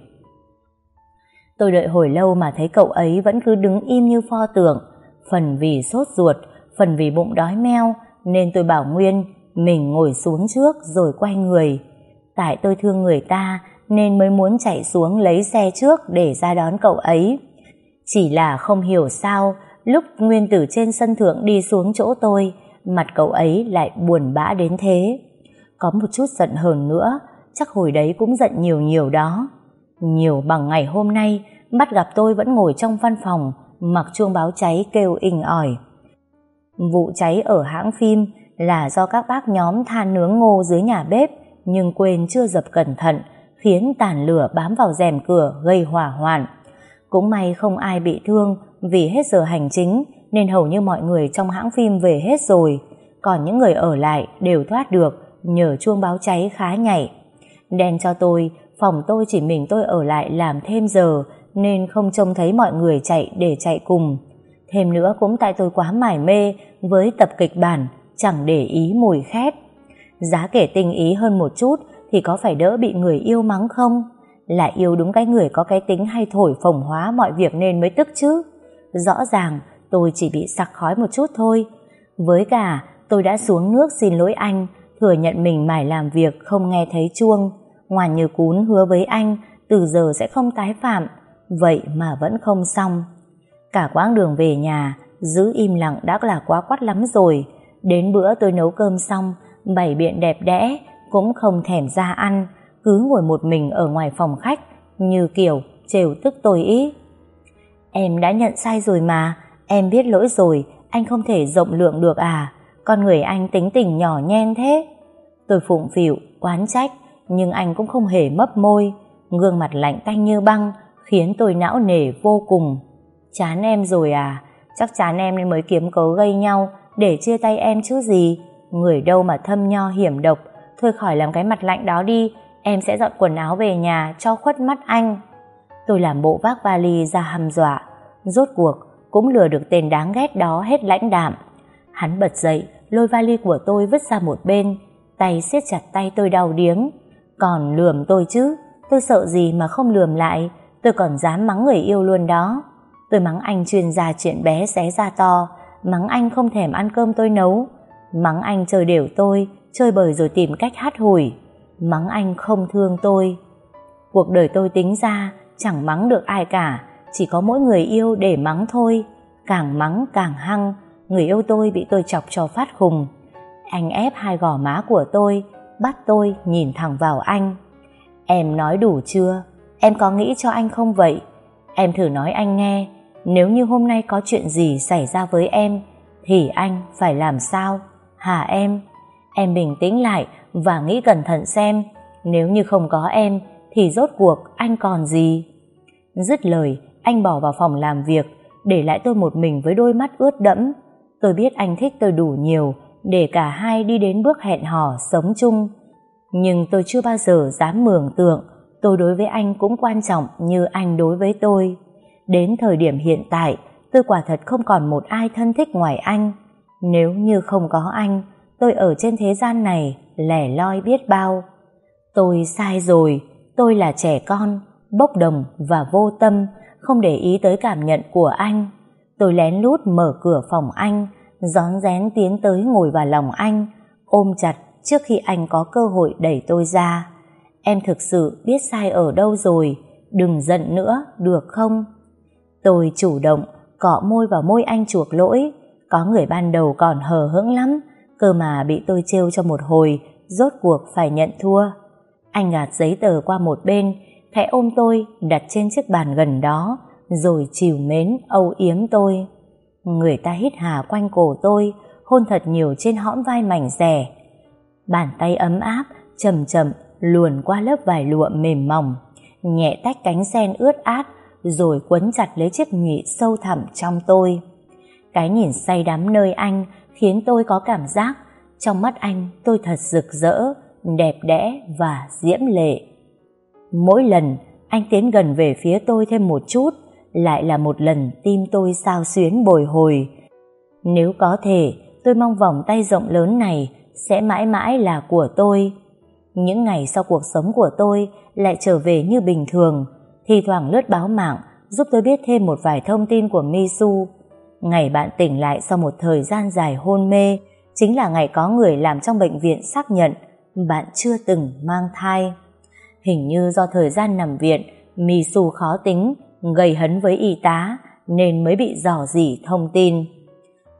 Tôi đợi hồi lâu mà thấy cậu ấy vẫn cứ đứng im như pho tượng, phần vì sốt ruột, phần vì bụng đói meo, nên tôi bảo Nguyên mình ngồi xuống trước rồi quay người. Tại tôi thương người ta nên mới muốn chạy xuống lấy xe trước để ra đón cậu ấy. Chỉ là không hiểu sao lúc Nguyên từ trên sân thượng đi xuống chỗ tôi, mặt cậu ấy lại buồn bã đến thế. Có một chút giận hờn nữa, chắc hồi đấy cũng giận nhiều nhiều đó. Nhiều bằng ngày hôm nay, bắt gặp tôi vẫn ngồi trong văn phòng, mặc chuông báo cháy kêu inh ỏi. Vụ cháy ở hãng phim là do các bác nhóm than nướng ngô dưới nhà bếp nhưng quên chưa dập cẩn thận khiến tàn lửa bám vào rèm cửa gây hỏa hoạn. Cũng may không ai bị thương vì hết giờ hành chính nên hầu như mọi người trong hãng phim về hết rồi còn những người ở lại đều thoát được nhờ chuông báo cháy khá nhảy Đen cho tôi, phòng tôi chỉ mình tôi ở lại làm thêm giờ nên không trông thấy mọi người chạy để chạy cùng. Thêm nữa cũng tại tôi quá mải mê với tập kịch bản, chẳng để ý mùi khét. Giá kể tình ý hơn một chút thì có phải đỡ bị người yêu mắng không? Là yêu đúng cái người có cái tính hay thổi phồng hóa mọi việc nên mới tức chứ. Rõ ràng tôi chỉ bị sặc khói một chút thôi. Với cả tôi đã xuống nước xin lỗi anh, thừa nhận mình mải làm việc không nghe thấy chuông. Ngoan như cún hứa với anh từ giờ sẽ không tái phạm. Vậy mà vẫn không xong. Cả quãng đường về nhà, giữ im lặng đã là quá quát lắm rồi. Đến bữa tôi nấu cơm xong, bày biện đẹp đẽ, cũng không thèm ra ăn, cứ ngồi một mình ở ngoài phòng khách, như kiểu trêu tức tôi ý. Em đã nhận sai rồi mà, em biết lỗi rồi, anh không thể rộng lượng được à, con người anh tính tình nhỏ nhen thế. Tôi phụng phịu, oán trách, nhưng anh cũng không hề mấp môi, gương mặt lạnh tanh như băng, khiến tôi não nề vô cùng. Chán em rồi à, chắc chán em nên mới kiếm cớ gây nhau, để chia tay em chứ gì. Người đâu mà thâm nho hiểm độc, thôi khỏi làm cái mặt lạnh đó đi, em sẽ dọn quần áo về nhà cho khuất mắt anh. Tôi làm bộ vác vali ra hăm dọa, rốt cuộc cũng lừa được tên đáng ghét đó hết lãnh đạm. Hắn bật dậy, lôi vali của tôi vứt ra một bên, tay siết chặt tay tôi đau điếng. Còn lườm tôi chứ, tôi sợ gì mà không lườm lại, tôi còn dám mắng người yêu luôn đó. Tôi mắng anh chuyên gia chuyện bé xé ra to, mắng anh không thèm ăn cơm tôi nấu, mắng anh chơi đều tôi, chơi bời rồi tìm cách hát hủi, mắng anh không thương tôi. Cuộc đời tôi tính ra chẳng mắng được ai cả, chỉ có mỗi người yêu để mắng thôi. Càng mắng càng hăng, người yêu tôi bị tôi chọc cho phát khùng. Anh ép hai gò má của tôi, bắt tôi nhìn thẳng vào anh. Em nói đủ chưa? Em có nghĩ cho anh không vậy? Em thử nói anh nghe, nếu như hôm nay có chuyện gì xảy ra với em, thì anh phải làm sao? Hả em? Em bình tĩnh lại và nghĩ cẩn thận xem, nếu như không có em, thì rốt cuộc anh còn gì? Dứt lời, anh bỏ vào phòng làm việc, để lại tôi một mình với đôi mắt ướt đẫm. Tôi biết anh thích tôi đủ nhiều, để cả hai đi đến bước hẹn hò sống chung. Nhưng tôi chưa bao giờ dám mường tượng tôi đối với anh cũng quan trọng như anh đối với tôi. Đến thời điểm hiện tại, tôi quả thật không còn một ai thân thích ngoài anh. Nếu như không có anh, tôi ở trên thế gian này lẻ loi biết bao. Tôi sai rồi, tôi là trẻ con, bốc đồng và vô tâm, không để ý tới cảm nhận của anh. Tôi lén lút mở cửa phòng anh, rón rén tiến tới ngồi vào lòng anh, ôm chặt trước khi anh có cơ hội đẩy tôi ra. Em thực sự biết sai ở đâu rồi, đừng giận nữa, được không? Tôi chủ động, cọ môi vào môi anh chuộc lỗi, có người ban đầu còn hờ hững lắm, cơ mà bị tôi trêu cho một hồi, rốt cuộc phải nhận thua. Anh gạt giấy tờ qua một bên, khẽ ôm tôi đặt trên chiếc bàn gần đó, rồi chiều mến âu yếm tôi. Người ta hít hà quanh cổ tôi, hôn thật nhiều trên hõm vai mảnh rẻ. Bàn tay ấm áp, chậm chậm luồn qua lớp vải lụa mềm mỏng, nhẹ tách cánh sen ướt át, rồi quấn chặt lấy chiếc nhụy sâu thẳm trong tôi. Cái nhìn say đắm nơi anh khiến tôi có cảm giác trong mắt anh tôi thật rực rỡ, đẹp đẽ và diễm lệ. Mỗi lần anh tiến gần về phía tôi thêm một chút, lại là một lần tim tôi sao xuyến bồi hồi. Nếu có thể, tôi mong vòng tay rộng lớn này sẽ mãi mãi là của tôi. Những ngày sau cuộc sống của tôi lại trở về như bình thường, thì thoảng lướt báo mạng giúp tôi biết thêm một vài thông tin của Misu. Ngày bạn tỉnh lại sau một thời gian dài hôn mê, chính là ngày có người làm trong bệnh viện xác nhận bạn chưa từng mang thai. Hình như do thời gian nằm viện, Misu khó tính, gây hấn với y tá, nên mới bị dò dỉ thông tin.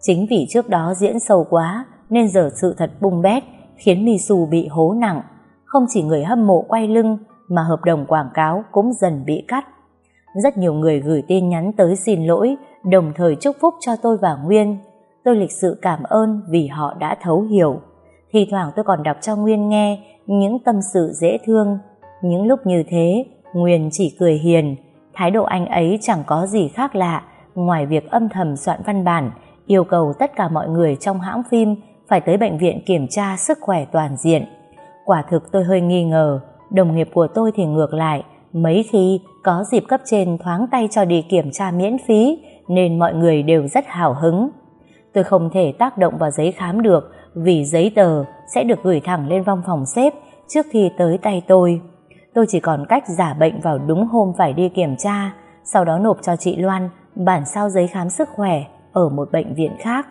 Chính vì trước đó diễn sâu quá, nên giờ sự thật bung bét, khiến Misu bị hố nặng. Không chỉ người hâm mộ quay lưng, mà hợp đồng quảng cáo cũng dần bị cắt. Rất nhiều người gửi tin nhắn tới xin lỗi, đồng thời chúc phúc cho tôi và Nguyên. Tôi lịch sự cảm ơn vì họ đã thấu hiểu. Thì thoảng tôi còn đọc cho Nguyên nghe những tâm sự dễ thương. Những lúc như thế, Nguyên chỉ cười hiền. Thái độ anh ấy chẳng có gì khác lạ ngoài việc âm thầm soạn văn bản yêu cầu tất cả mọi người trong hãng phim phải tới bệnh viện kiểm tra sức khỏe toàn diện. Quả thực tôi hơi nghi ngờ, đồng nghiệp của tôi thì ngược lại, mấy khi có dịp cấp trên thoáng tay cho đi kiểm tra miễn phí nên mọi người đều rất hào hứng. Tôi không thể tác động vào giấy khám được vì giấy tờ sẽ được gửi thẳng lên văn phòng sếp trước khi tới tay tôi. Tôi chỉ còn cách giả bệnh vào đúng hôm phải đi kiểm tra, sau đó nộp cho chị Loan bản sao giấy khám sức khỏe ở một bệnh viện khác.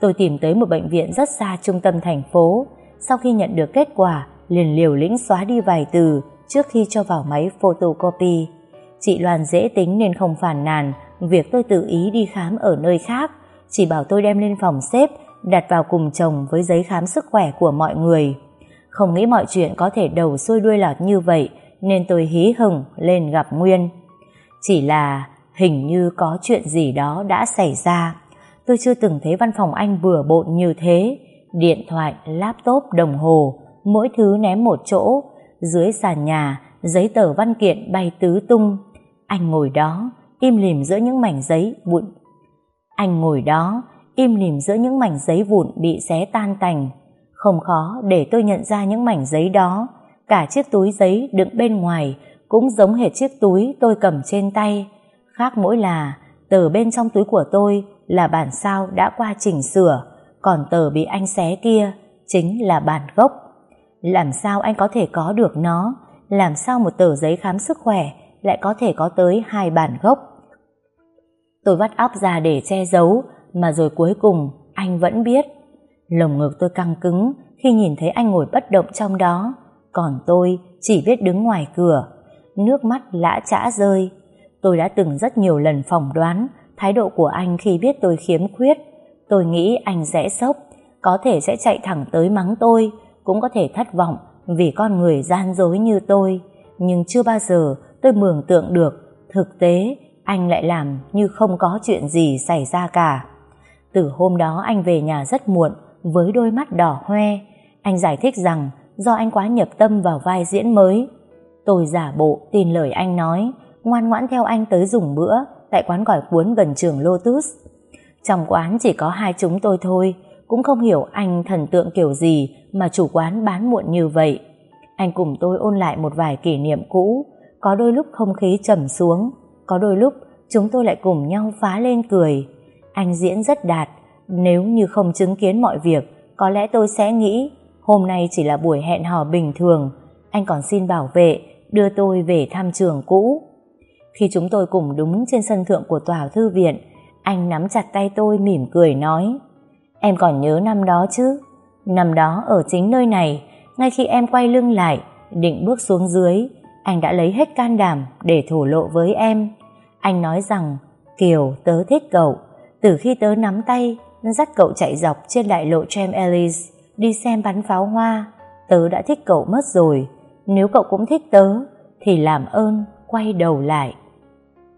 Tôi tìm tới một bệnh viện rất xa trung tâm thành phố. Sau khi nhận được kết quả, liền liều lĩnh xóa đi vài từ trước khi cho vào máy photocopy. Chị Loan dễ tính nên không phản nàn việc tôi tự ý đi khám ở nơi khác, chỉ bảo tôi đem lên phòng xếp đặt vào cùng chồng với giấy khám sức khỏe của mọi người. Không nghĩ mọi chuyện có thể đầu xuôi đuôi lọt như vậy nên tôi hí hửng lên gặp Nguyên. Chỉ là hình như có chuyện gì đó đã xảy ra. Tôi chưa từng thấy văn phòng anh bừa bộn như thế. Điện thoại, laptop, đồng hồ, mỗi thứ ném một chỗ. Dưới sàn nhà, giấy tờ văn kiện bay tứ tung. Anh ngồi đó, im lìm giữa những mảnh giấy vụn. Anh ngồi đó, im lìm giữa những mảnh giấy vụn bị xé tan tành. Không khó để tôi nhận ra những mảnh giấy đó. Cả chiếc túi giấy đựng bên ngoài cũng giống hệt chiếc túi tôi cầm trên tay. Khác mỗi là tờ bên trong túi của tôi là bản sao đã qua chỉnh sửa, còn tờ bị anh xé kia chính là bản gốc. Làm sao anh có thể có được nó? Làm sao một tờ giấy khám sức khỏe lại có thể có tới hai bản gốc? Tôi vắt óc ra để che giấu, mà rồi cuối cùng anh vẫn biết. Lồng ngực tôi căng cứng khi nhìn thấy anh ngồi bất động trong đó, còn tôi chỉ biết đứng ngoài cửa. Nước mắt lã chã rơi. Tôi đã từng rất nhiều lần phỏng đoán thái độ của anh khi biết tôi khiếm khuyết. Tôi nghĩ anh sẽ sốc, có thể sẽ chạy thẳng tới mắng tôi, cũng có thể thất vọng vì con người gian dối như tôi. Nhưng chưa bao giờ tôi mường tượng được thực tế anh lại làm như không có chuyện gì xảy ra cả. Từ hôm đó anh về nhà rất muộn với đôi mắt đỏ hoe. Anh giải thích rằng do anh quá nhập tâm vào vai diễn mới. Tôi giả bộ tin lời anh nói, ngoan ngoãn theo anh tới dùng bữa tại quán gỏi cuốn gần trường Lotus. Trong quán chỉ có hai chúng tôi thôi, cũng không hiểu anh thần tượng kiểu gì mà chủ quán bán muộn như vậy. Anh cùng tôi ôn lại một vài kỷ niệm cũ, có đôi lúc không khí trầm xuống, có đôi lúc chúng tôi lại cùng nhau phá lên cười. Anh diễn rất đạt, nếu như không chứng kiến mọi việc, có lẽ tôi sẽ nghĩ hôm nay chỉ là buổi hẹn hò bình thường. Anh còn xin bảo vệ, đưa tôi về thăm trường cũ. Khi chúng tôi cùng đúng trên sân thượng của tòa thư viện, anh nắm chặt tay tôi mỉm cười nói Em còn nhớ năm đó chứ? Năm đó ở chính nơi này, ngay khi em quay lưng lại, định bước xuống dưới, anh đã lấy hết can đảm để thổ lộ với em. Anh nói rằng, Kiều, tớ thích cậu. Từ khi tớ nắm tay, dắt cậu chạy dọc trên đại lộ Tram Ellis, đi xem bắn pháo hoa, tớ đã thích cậu mất rồi. Nếu cậu cũng thích tớ, thì làm ơn, quay đầu lại.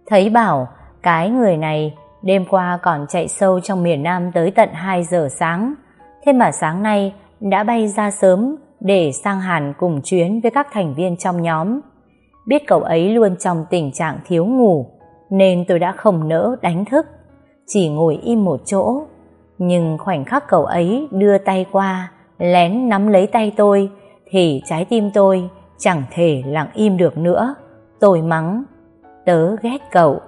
Thấy bảo, cái người này đêm qua còn chạy sâu trong miền Nam tới tận 2 giờ sáng. Thế mà sáng nay đã bay ra sớm để sang Hàn cùng chuyến với các thành viên trong nhóm. Biết cậu ấy luôn trong tình trạng thiếu ngủ, nên tôi đã không nỡ đánh thức, chỉ ngồi im một chỗ. Nhưng khoảnh khắc cậu ấy đưa tay qua, lén nắm lấy tay tôi, thì trái tim tôi chẳng thể lặng im được nữa. Tôi mắng, tớ ghét cậu.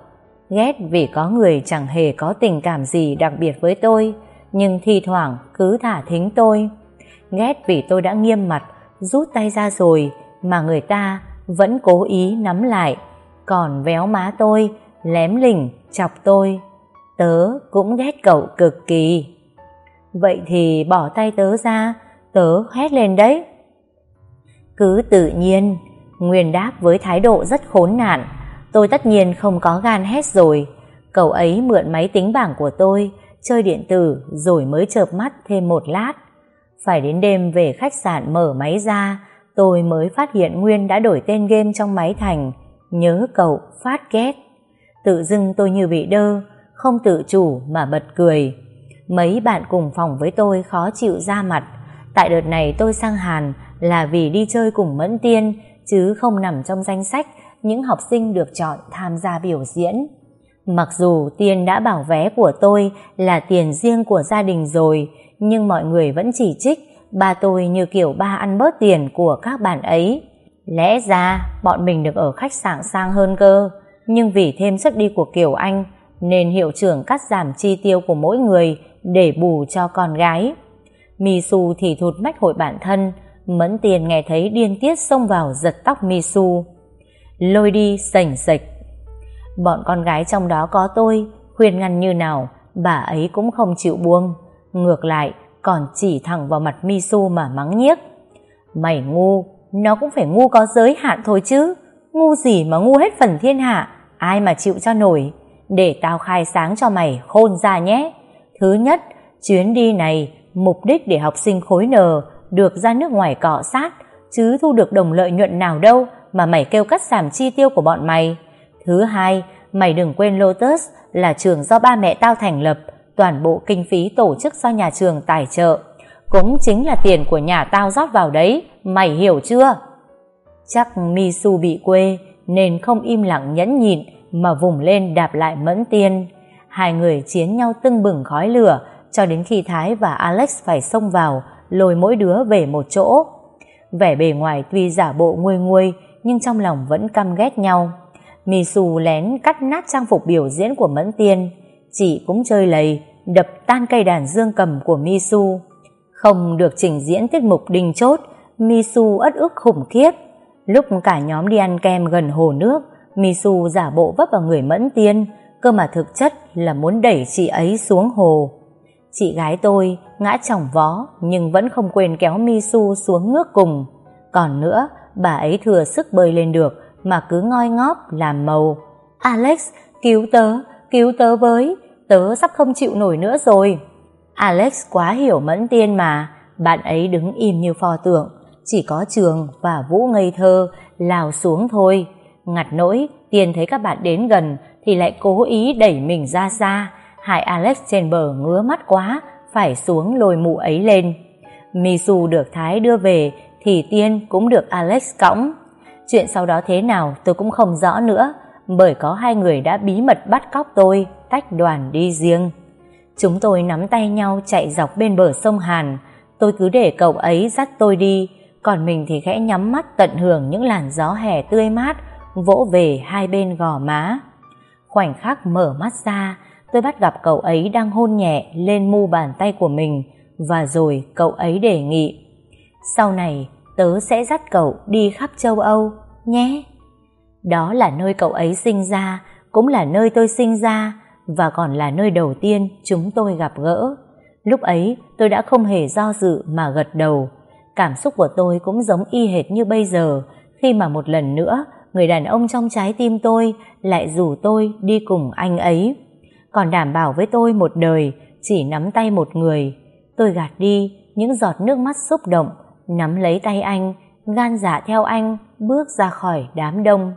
Ghét vì có người chẳng hề có tình cảm gì đặc biệt với tôi, nhưng thi thoảng cứ thả thính tôi. Ghét vì tôi đã nghiêm mặt, rút tay ra rồi, mà người ta vẫn cố ý nắm lại, còn véo má tôi, lém lỉnh, chọc tôi. Tớ cũng ghét cậu cực kỳ. Vậy thì bỏ tay tớ ra, tớ hét lên đấy. Cứ tự nhiên, Nguyên đáp với thái độ rất khốn nạn. Tôi tất nhiên không có gan hét rồi. Cậu ấy mượn máy tính bảng của tôi, chơi điện tử rồi mới chợp mắt thêm một lát. Phải đến đêm về khách sạn mở máy ra, tôi mới phát hiện Nguyên đã đổi tên game trong máy thành Nhớ cậu phát ghét. Tự dưng tôi như bị đơ, không tự chủ mà bật cười. Mấy bạn cùng phòng với tôi khó chịu ra mặt. Tại đợt này tôi sang Hàn là vì đi chơi cùng Mẫn Tiên, chứ không nằm trong danh sách những học sinh được chọn tham gia biểu diễn. Mặc dù Tiên đã bảo vé của tôi là tiền riêng của gia đình rồi, nhưng mọi người vẫn chỉ trích ba tôi như kiểu ba ăn bớt tiền của các bạn ấy. Lẽ ra bọn mình được ở khách sạn sang hơn cơ, nhưng vì thêm sức đi của Kiều Anh nên hiệu trưởng cắt giảm chi tiêu của mỗi người để bù cho con gái. Misu thì thụt mách hội bản thân, Mẫn Tiền nghe thấy điên tiết xông vào giật tóc Misu. Lôi đi sảnh sạch. Bọn con gái trong đó có tôi, khuyên ngăn như nào, bà ấy cũng không chịu buông. Ngược lại, còn chỉ thẳng vào mặt Misu mà mắng nhiếc. Mày ngu, nó cũng phải ngu có giới hạn thôi chứ. Ngu gì mà ngu hết phần thiên hạ, ai mà chịu cho nổi. Để tao khai sáng cho mày khôn ra nhé. Thứ nhất, chuyến đi này mục đích để học sinh khối N được ra nước ngoài cọ sát, chứ thu được đồng lợi nhuận nào đâu mà mày kêu cắt giảm chi tiêu của bọn mày. Thứ hai, mày đừng quên Lotus là trường do ba mẹ tao thành lập, toàn bộ kinh phí tổ chức do nhà trường tài trợ. Cũng chính là tiền của nhà tao rót vào đấy, mày hiểu chưa? Chắc Misu bị quê nên không im lặng nhẫn nhịn mà vùng lên đạp lại mẫn tiên. Hai người chiến nhau tưng bừng khói lửa cho đến khi Thái và Alex phải xông vào lôi mỗi đứa về một chỗ. Vẻ bề ngoài tuy giả bộ nguôi nguôi nhưng trong lòng vẫn căm ghét nhau. Misu lén cắt nát trang phục biểu diễn của Mẫn Tiên. Chị cũng chơi lầy, đập tan cây đàn dương cầm của Misu. Không được trình diễn tiết mục đình chốt, Misu ất ức khủng khiếp. Lúc cả nhóm đi ăn kem gần hồ nước, Misu giả bộ vấp vào người Mẫn Tiên, cơ mà thực chất là muốn đẩy chị ấy xuống hồ. Chị gái tôi ngã chỏng vó nhưng vẫn không quên kéo Misu xuống nước cùng. Còn nữa, bà ấy thừa sức bơi lên được mà cứ ngoi ngóp làm màu. Alex, cứu tớ, cứu tớ với, tớ sắp không chịu nổi nữa rồi. Alex quá hiểu mẫn tiên mà, bạn ấy đứng im như pho tượng, chỉ có trường và Vũ ngây thơ lào xuống thôi. Ngặt nỗi, tiên thấy các bạn đến gần thì lại cố ý đẩy mình ra xa, hại Alex trên bờ ngứa mắt quá, phải xuống lôi mụ ấy lên. Misu được Thái đưa về thì Tiên cũng được Alex cõng. Chuyện sau đó thế nào tôi cũng không rõ nữa, bởi có hai người đã bí mật bắt cóc tôi, tách đoàn đi riêng. Chúng tôi nắm tay nhau chạy dọc bên bờ sông Hàn, tôi cứ để cậu ấy dắt tôi đi, còn mình thì khẽ nhắm mắt tận hưởng những làn gió hè tươi mát vỗ về hai bên gò má. Khoảnh khắc mở mắt ra, tôi bắt gặp cậu ấy đang hôn nhẹ lên mu bàn tay của mình và rồi cậu ấy đề nghị. Sau này, tớ sẽ dắt cậu đi khắp châu Âu, nhé. Đó là nơi cậu ấy sinh ra, cũng là nơi tôi sinh ra và còn là nơi đầu tiên chúng tôi gặp gỡ. Lúc ấy tôi đã không hề do dự mà gật đầu. Cảm xúc của tôi cũng giống y hệt như bây giờ khi mà một lần nữa người đàn ông trong trái tim tôi lại rủ tôi đi cùng anh ấy. Còn đảm bảo với tôi một đời chỉ nắm tay một người. Tôi gạt đi những giọt nước mắt xúc động, nắm lấy tay anh, gan dạ theo anh, bước ra khỏi đám đông.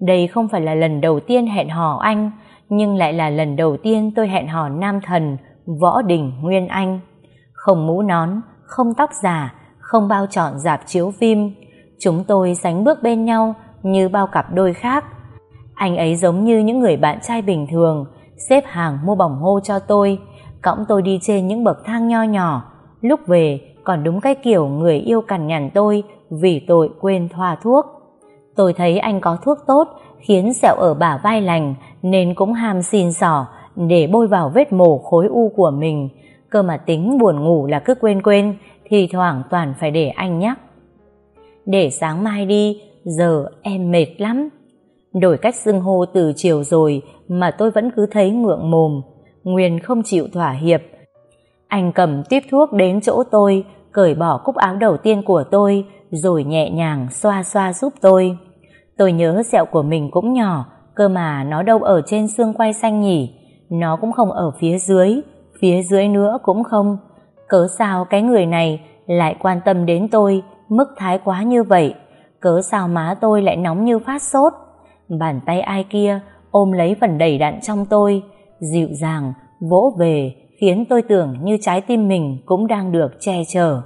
Đây không phải là lần đầu tiên hẹn hò anh, nhưng lại là lần đầu tiên tôi hẹn hò nam thần, võ đình Nguyên Anh. Không mũ nón, không tóc giả, không bao trọn dạp chiếu phim. Chúng tôi sánh bước bên nhau, như bao cặp đôi khác. Anh ấy giống như những người bạn trai bình thường, xếp hàng mua bỏng hô cho tôi, cõng tôi đi trên những bậc thang nho nhỏ. Lúc về, còn đúng cái kiểu người yêu cằn nhằn tôi vì tội quên thoa thuốc. Tôi thấy anh có thuốc tốt, khiến sẹo ở bả vai lành, nên cũng ham xin sỏ để bôi vào vết mổ khối u của mình. Cơ mà tính buồn ngủ là cứ quên quên, thì thoảng toàn phải để anh nhắc. Để sáng mai đi, giờ em mệt lắm. Đổi cách xưng hô từ chiều rồi mà tôi vẫn cứ thấy ngượng mồm. Nguyên không chịu thỏa hiệp. Anh cầm tiếp thuốc đến chỗ tôi, cởi bỏ cúc áo đầu tiên của tôi, rồi nhẹ nhàng xoa xoa giúp tôi. Tôi nhớ sẹo của mình cũng nhỏ, cơ mà nó đâu ở trên xương quay xanh nhỉ. Nó cũng không ở phía dưới, phía dưới nữa cũng không. Cớ sao cái người này lại quan tâm đến tôi, mức thái quá như vậy cớ sao má tôi lại nóng như phát sốt. Bàn tay ai kia ôm lấy phần đầy đặn trong tôi, dịu dàng, vỗ về, khiến tôi tưởng như trái tim mình cũng đang được che chở.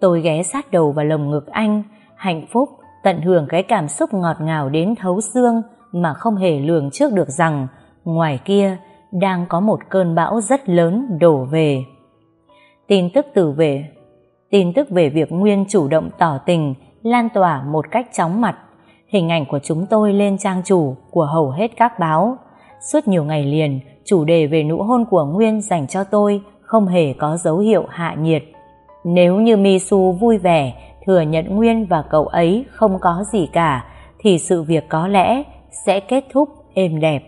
Tôi ghé sát đầu vào lồng ngực anh, hạnh phúc, tận hưởng cái cảm xúc ngọt ngào đến thấu xương mà không hề lường trước được rằng ngoài kia đang có một cơn bão rất lớn đổ về. Tin tức từ về Tin tức về việc Nguyên chủ động tỏ tình lan tỏa một cách chóng mặt. Hình ảnh của chúng tôi lên trang chủ của hầu hết các báo. Suốt nhiều ngày liền, chủ đề về nụ hôn của Nguyên dành cho tôi không hề có dấu hiệu hạ nhiệt. Nếu như Misu vui vẻ, thừa nhận Nguyên và cậu ấy không có gì cả, thì sự việc có lẽ sẽ kết thúc êm đẹp.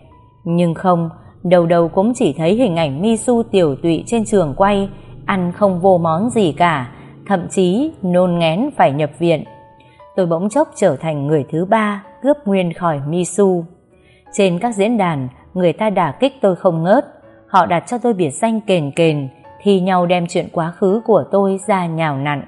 Nhưng không, đầu đầu cũng chỉ thấy hình ảnh Misu tiểu tụy trên trường quay, ăn không vô món gì cả, thậm chí nôn ngén phải nhập viện. Tôi bỗng chốc trở thành người thứ ba cướp Nguyên khỏi Misu. Trên các diễn đàn, người ta đả kích tôi không ngớt, họ đặt cho tôi biệt danh kền kền, thì nhau đem chuyện quá khứ của tôi ra nhào nặn.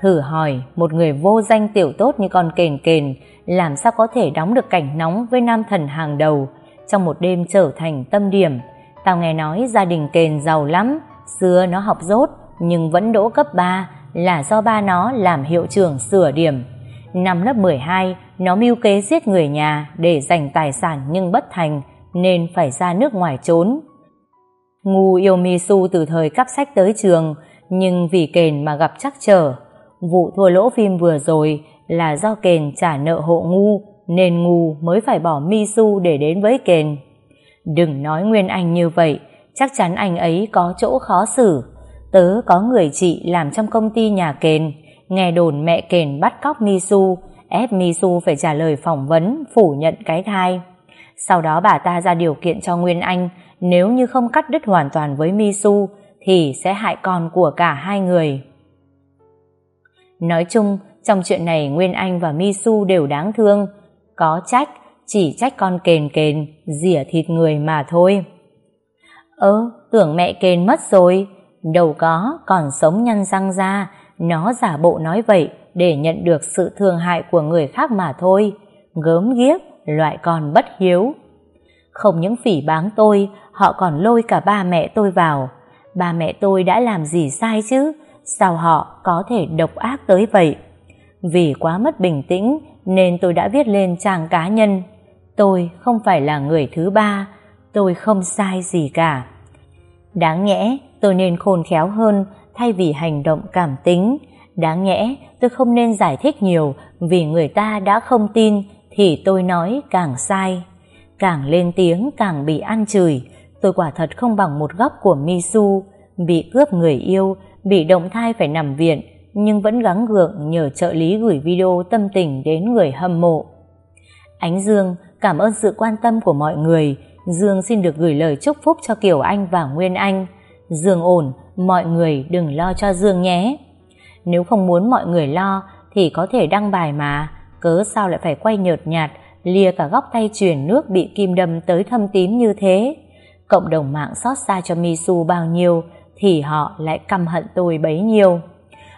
Thử hỏi, một người vô danh tiểu tốt như con kền kền làm sao có thể đóng được cảnh nóng với nam thần hàng đầu trong một đêm trở thành tâm điểm. Tao nghe nói gia đình kền giàu lắm, xưa nó học dốt nhưng vẫn đỗ cấp 3 là do ba nó làm hiệu trưởng sửa điểm. Năm lớp 12, nó mưu kế giết người nhà để giành tài sản nhưng bất thành nên phải ra nước ngoài trốn. Ngu yêu Misu từ thời cắp sách tới trường nhưng vì kền mà gặp chắc trở. Vụ thua lỗ phim vừa rồi là do kền trả nợ hộ ngu nên ngu mới phải bỏ Misu để đến với kền. Đừng nói Nguyên Anh như vậy, chắc chắn anh ấy có chỗ khó xử. Tớ có người chị làm trong công ty nhà kền, nghe đồn mẹ kền bắt cóc Misu, ép Misu phải trả lời phỏng vấn, phủ nhận cái thai. Sau đó bà ta ra điều kiện cho Nguyên Anh, nếu như không cắt đứt hoàn toàn với Misu, thì sẽ hại con của cả hai người. Nói chung, trong chuyện này Nguyên Anh và Misu đều đáng thương, có trách, chỉ trách con kền kền, rỉa thịt người mà thôi. Ơ, tưởng mẹ kền mất rồi, đâu có, còn sống nhăn răng ra, nó giả bộ nói vậy để nhận được sự thương hại của người khác mà thôi, gớm ghiếc, loại con bất hiếu. Không những phỉ báng tôi, họ còn lôi cả ba mẹ tôi vào. Ba mẹ tôi đã làm gì sai chứ, sao họ có thể độc ác tới vậy? Vì quá mất bình tĩnh nên tôi đã viết lên trang cá nhân. Tôi không phải là người thứ ba, tôi không sai gì cả. Đáng nhẽ tôi nên khôn khéo hơn thay vì hành động cảm tính. Đáng nhẽ tôi không nên giải thích nhiều vì người ta đã không tin thì tôi nói càng sai. Càng lên tiếng càng bị ăn chửi. Tôi quả thật không bằng một góc của Misu, bị cướp người yêu, bị động thai phải nằm viện, nhưng vẫn gắng gượng nhờ trợ lý gửi video tâm tình đến người hâm mộ. Ánh Dương cảm ơn sự quan tâm của mọi người. Dương xin được gửi lời chúc phúc cho Kiều Anh và Nguyên Anh. Dương ổn, mọi người đừng lo cho Dương nhé. Nếu không muốn mọi người lo thì có thể đăng bài mà, cớ sao lại phải quay nhợt nhạt, lìa cả góc tay chuyển nước bị kim đâm tới thâm tím như thế. Cộng đồng mạng xót xa cho Misu bao nhiêu thì họ lại căm hận tôi bấy nhiêu.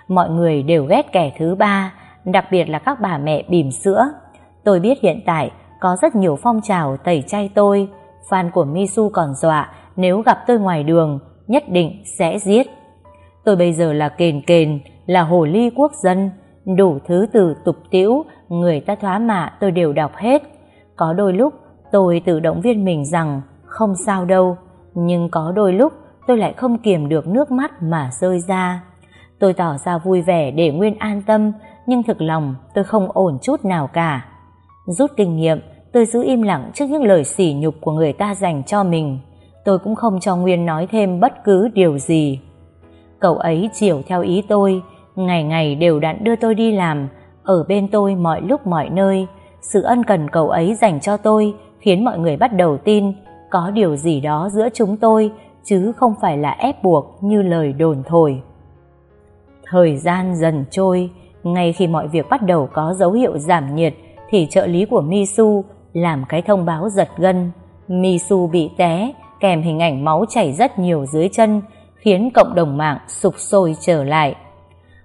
Mọi người đều ghét kẻ thứ ba, đặc biệt là các bà mẹ bìm sữa. Tôi biết hiện tại có rất nhiều phong trào tẩy chay tôi. Fan của Misu còn dọa nếu gặp tôi ngoài đường nhất định sẽ giết. Tôi bây giờ là kền kền, là hồ ly quốc dân, đủ thứ từ tục tiễu, người ta thoá mạ tôi đều đọc hết. Có đôi lúc tôi tự động viên mình rằng không sao đâu, nhưng có đôi lúc tôi lại không kiềm được nước mắt mà rơi ra. Tôi tỏ ra vui vẻ để Nguyên an tâm, nhưng thực lòng tôi không ổn chút nào cả. Rút kinh nghiệm, tôi giữ im lặng trước những lời sỉ nhục của người ta dành cho mình. Tôi cũng không cho Nguyên nói thêm bất cứ điều gì. Cậu ấy chiều theo ý tôi, ngày ngày đều đặn đưa tôi đi làm, ở bên tôi mọi lúc mọi nơi. Sự ân cần cậu ấy dành cho tôi khiến mọi người bắt đầu tin có điều gì đó giữa chúng tôi chứ không phải là ép buộc như lời đồn thổi. Thời gian dần trôi, ngay khi mọi việc bắt đầu có dấu hiệu giảm nhiệt thì trợ lý của Misu làm cái thông báo giật gân. Misu bị té, kèm hình ảnh máu chảy rất nhiều dưới chân, khiến cộng đồng mạng sụp sôi trở lại.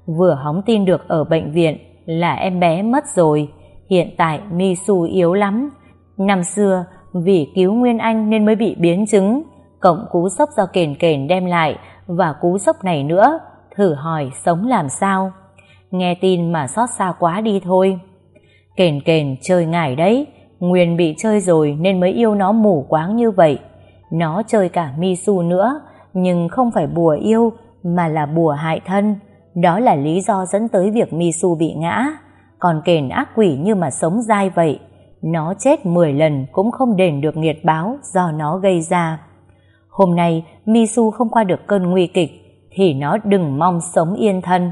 Vừa hóng tin được ở bệnh viện là em bé mất rồi, hiện tại Misu yếu lắm. Năm xưa, vì cứu Nguyên Anh nên mới bị biến chứng, cộng cú sốc do kền kền đem lại và cú sốc này nữa, thử hỏi sống làm sao. Nghe tin mà xót xa quá đi thôi. Kền kền chơi ngải đấy, Nguyên bị chơi rồi nên mới yêu nó mù quáng như vậy. Nó chơi cả Misu nữa, nhưng không phải bùa yêu mà là bùa hại thân. Đó là lý do dẫn tới việc Misu bị ngã. Còn kền ác quỷ như mà sống dai vậy. nó chết 10 lần cũng không đền được nghiệt báo do nó gây ra. Hôm nay Misu không qua được cơn nguy kịch thì nó đừng mong sống yên thân.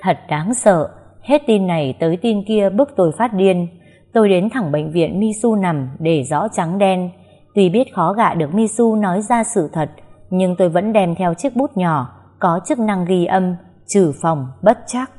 Thật đáng sợ, hết tin này tới tin kia bức tôi phát điên. Tôi đến thẳng bệnh viện Misu nằm để rõ trắng đen. Tuy biết khó gạ được Misu nói ra sự thật, nhưng tôi vẫn đem theo chiếc bút nhỏ có chức năng ghi âm, trừ phòng bất chắc.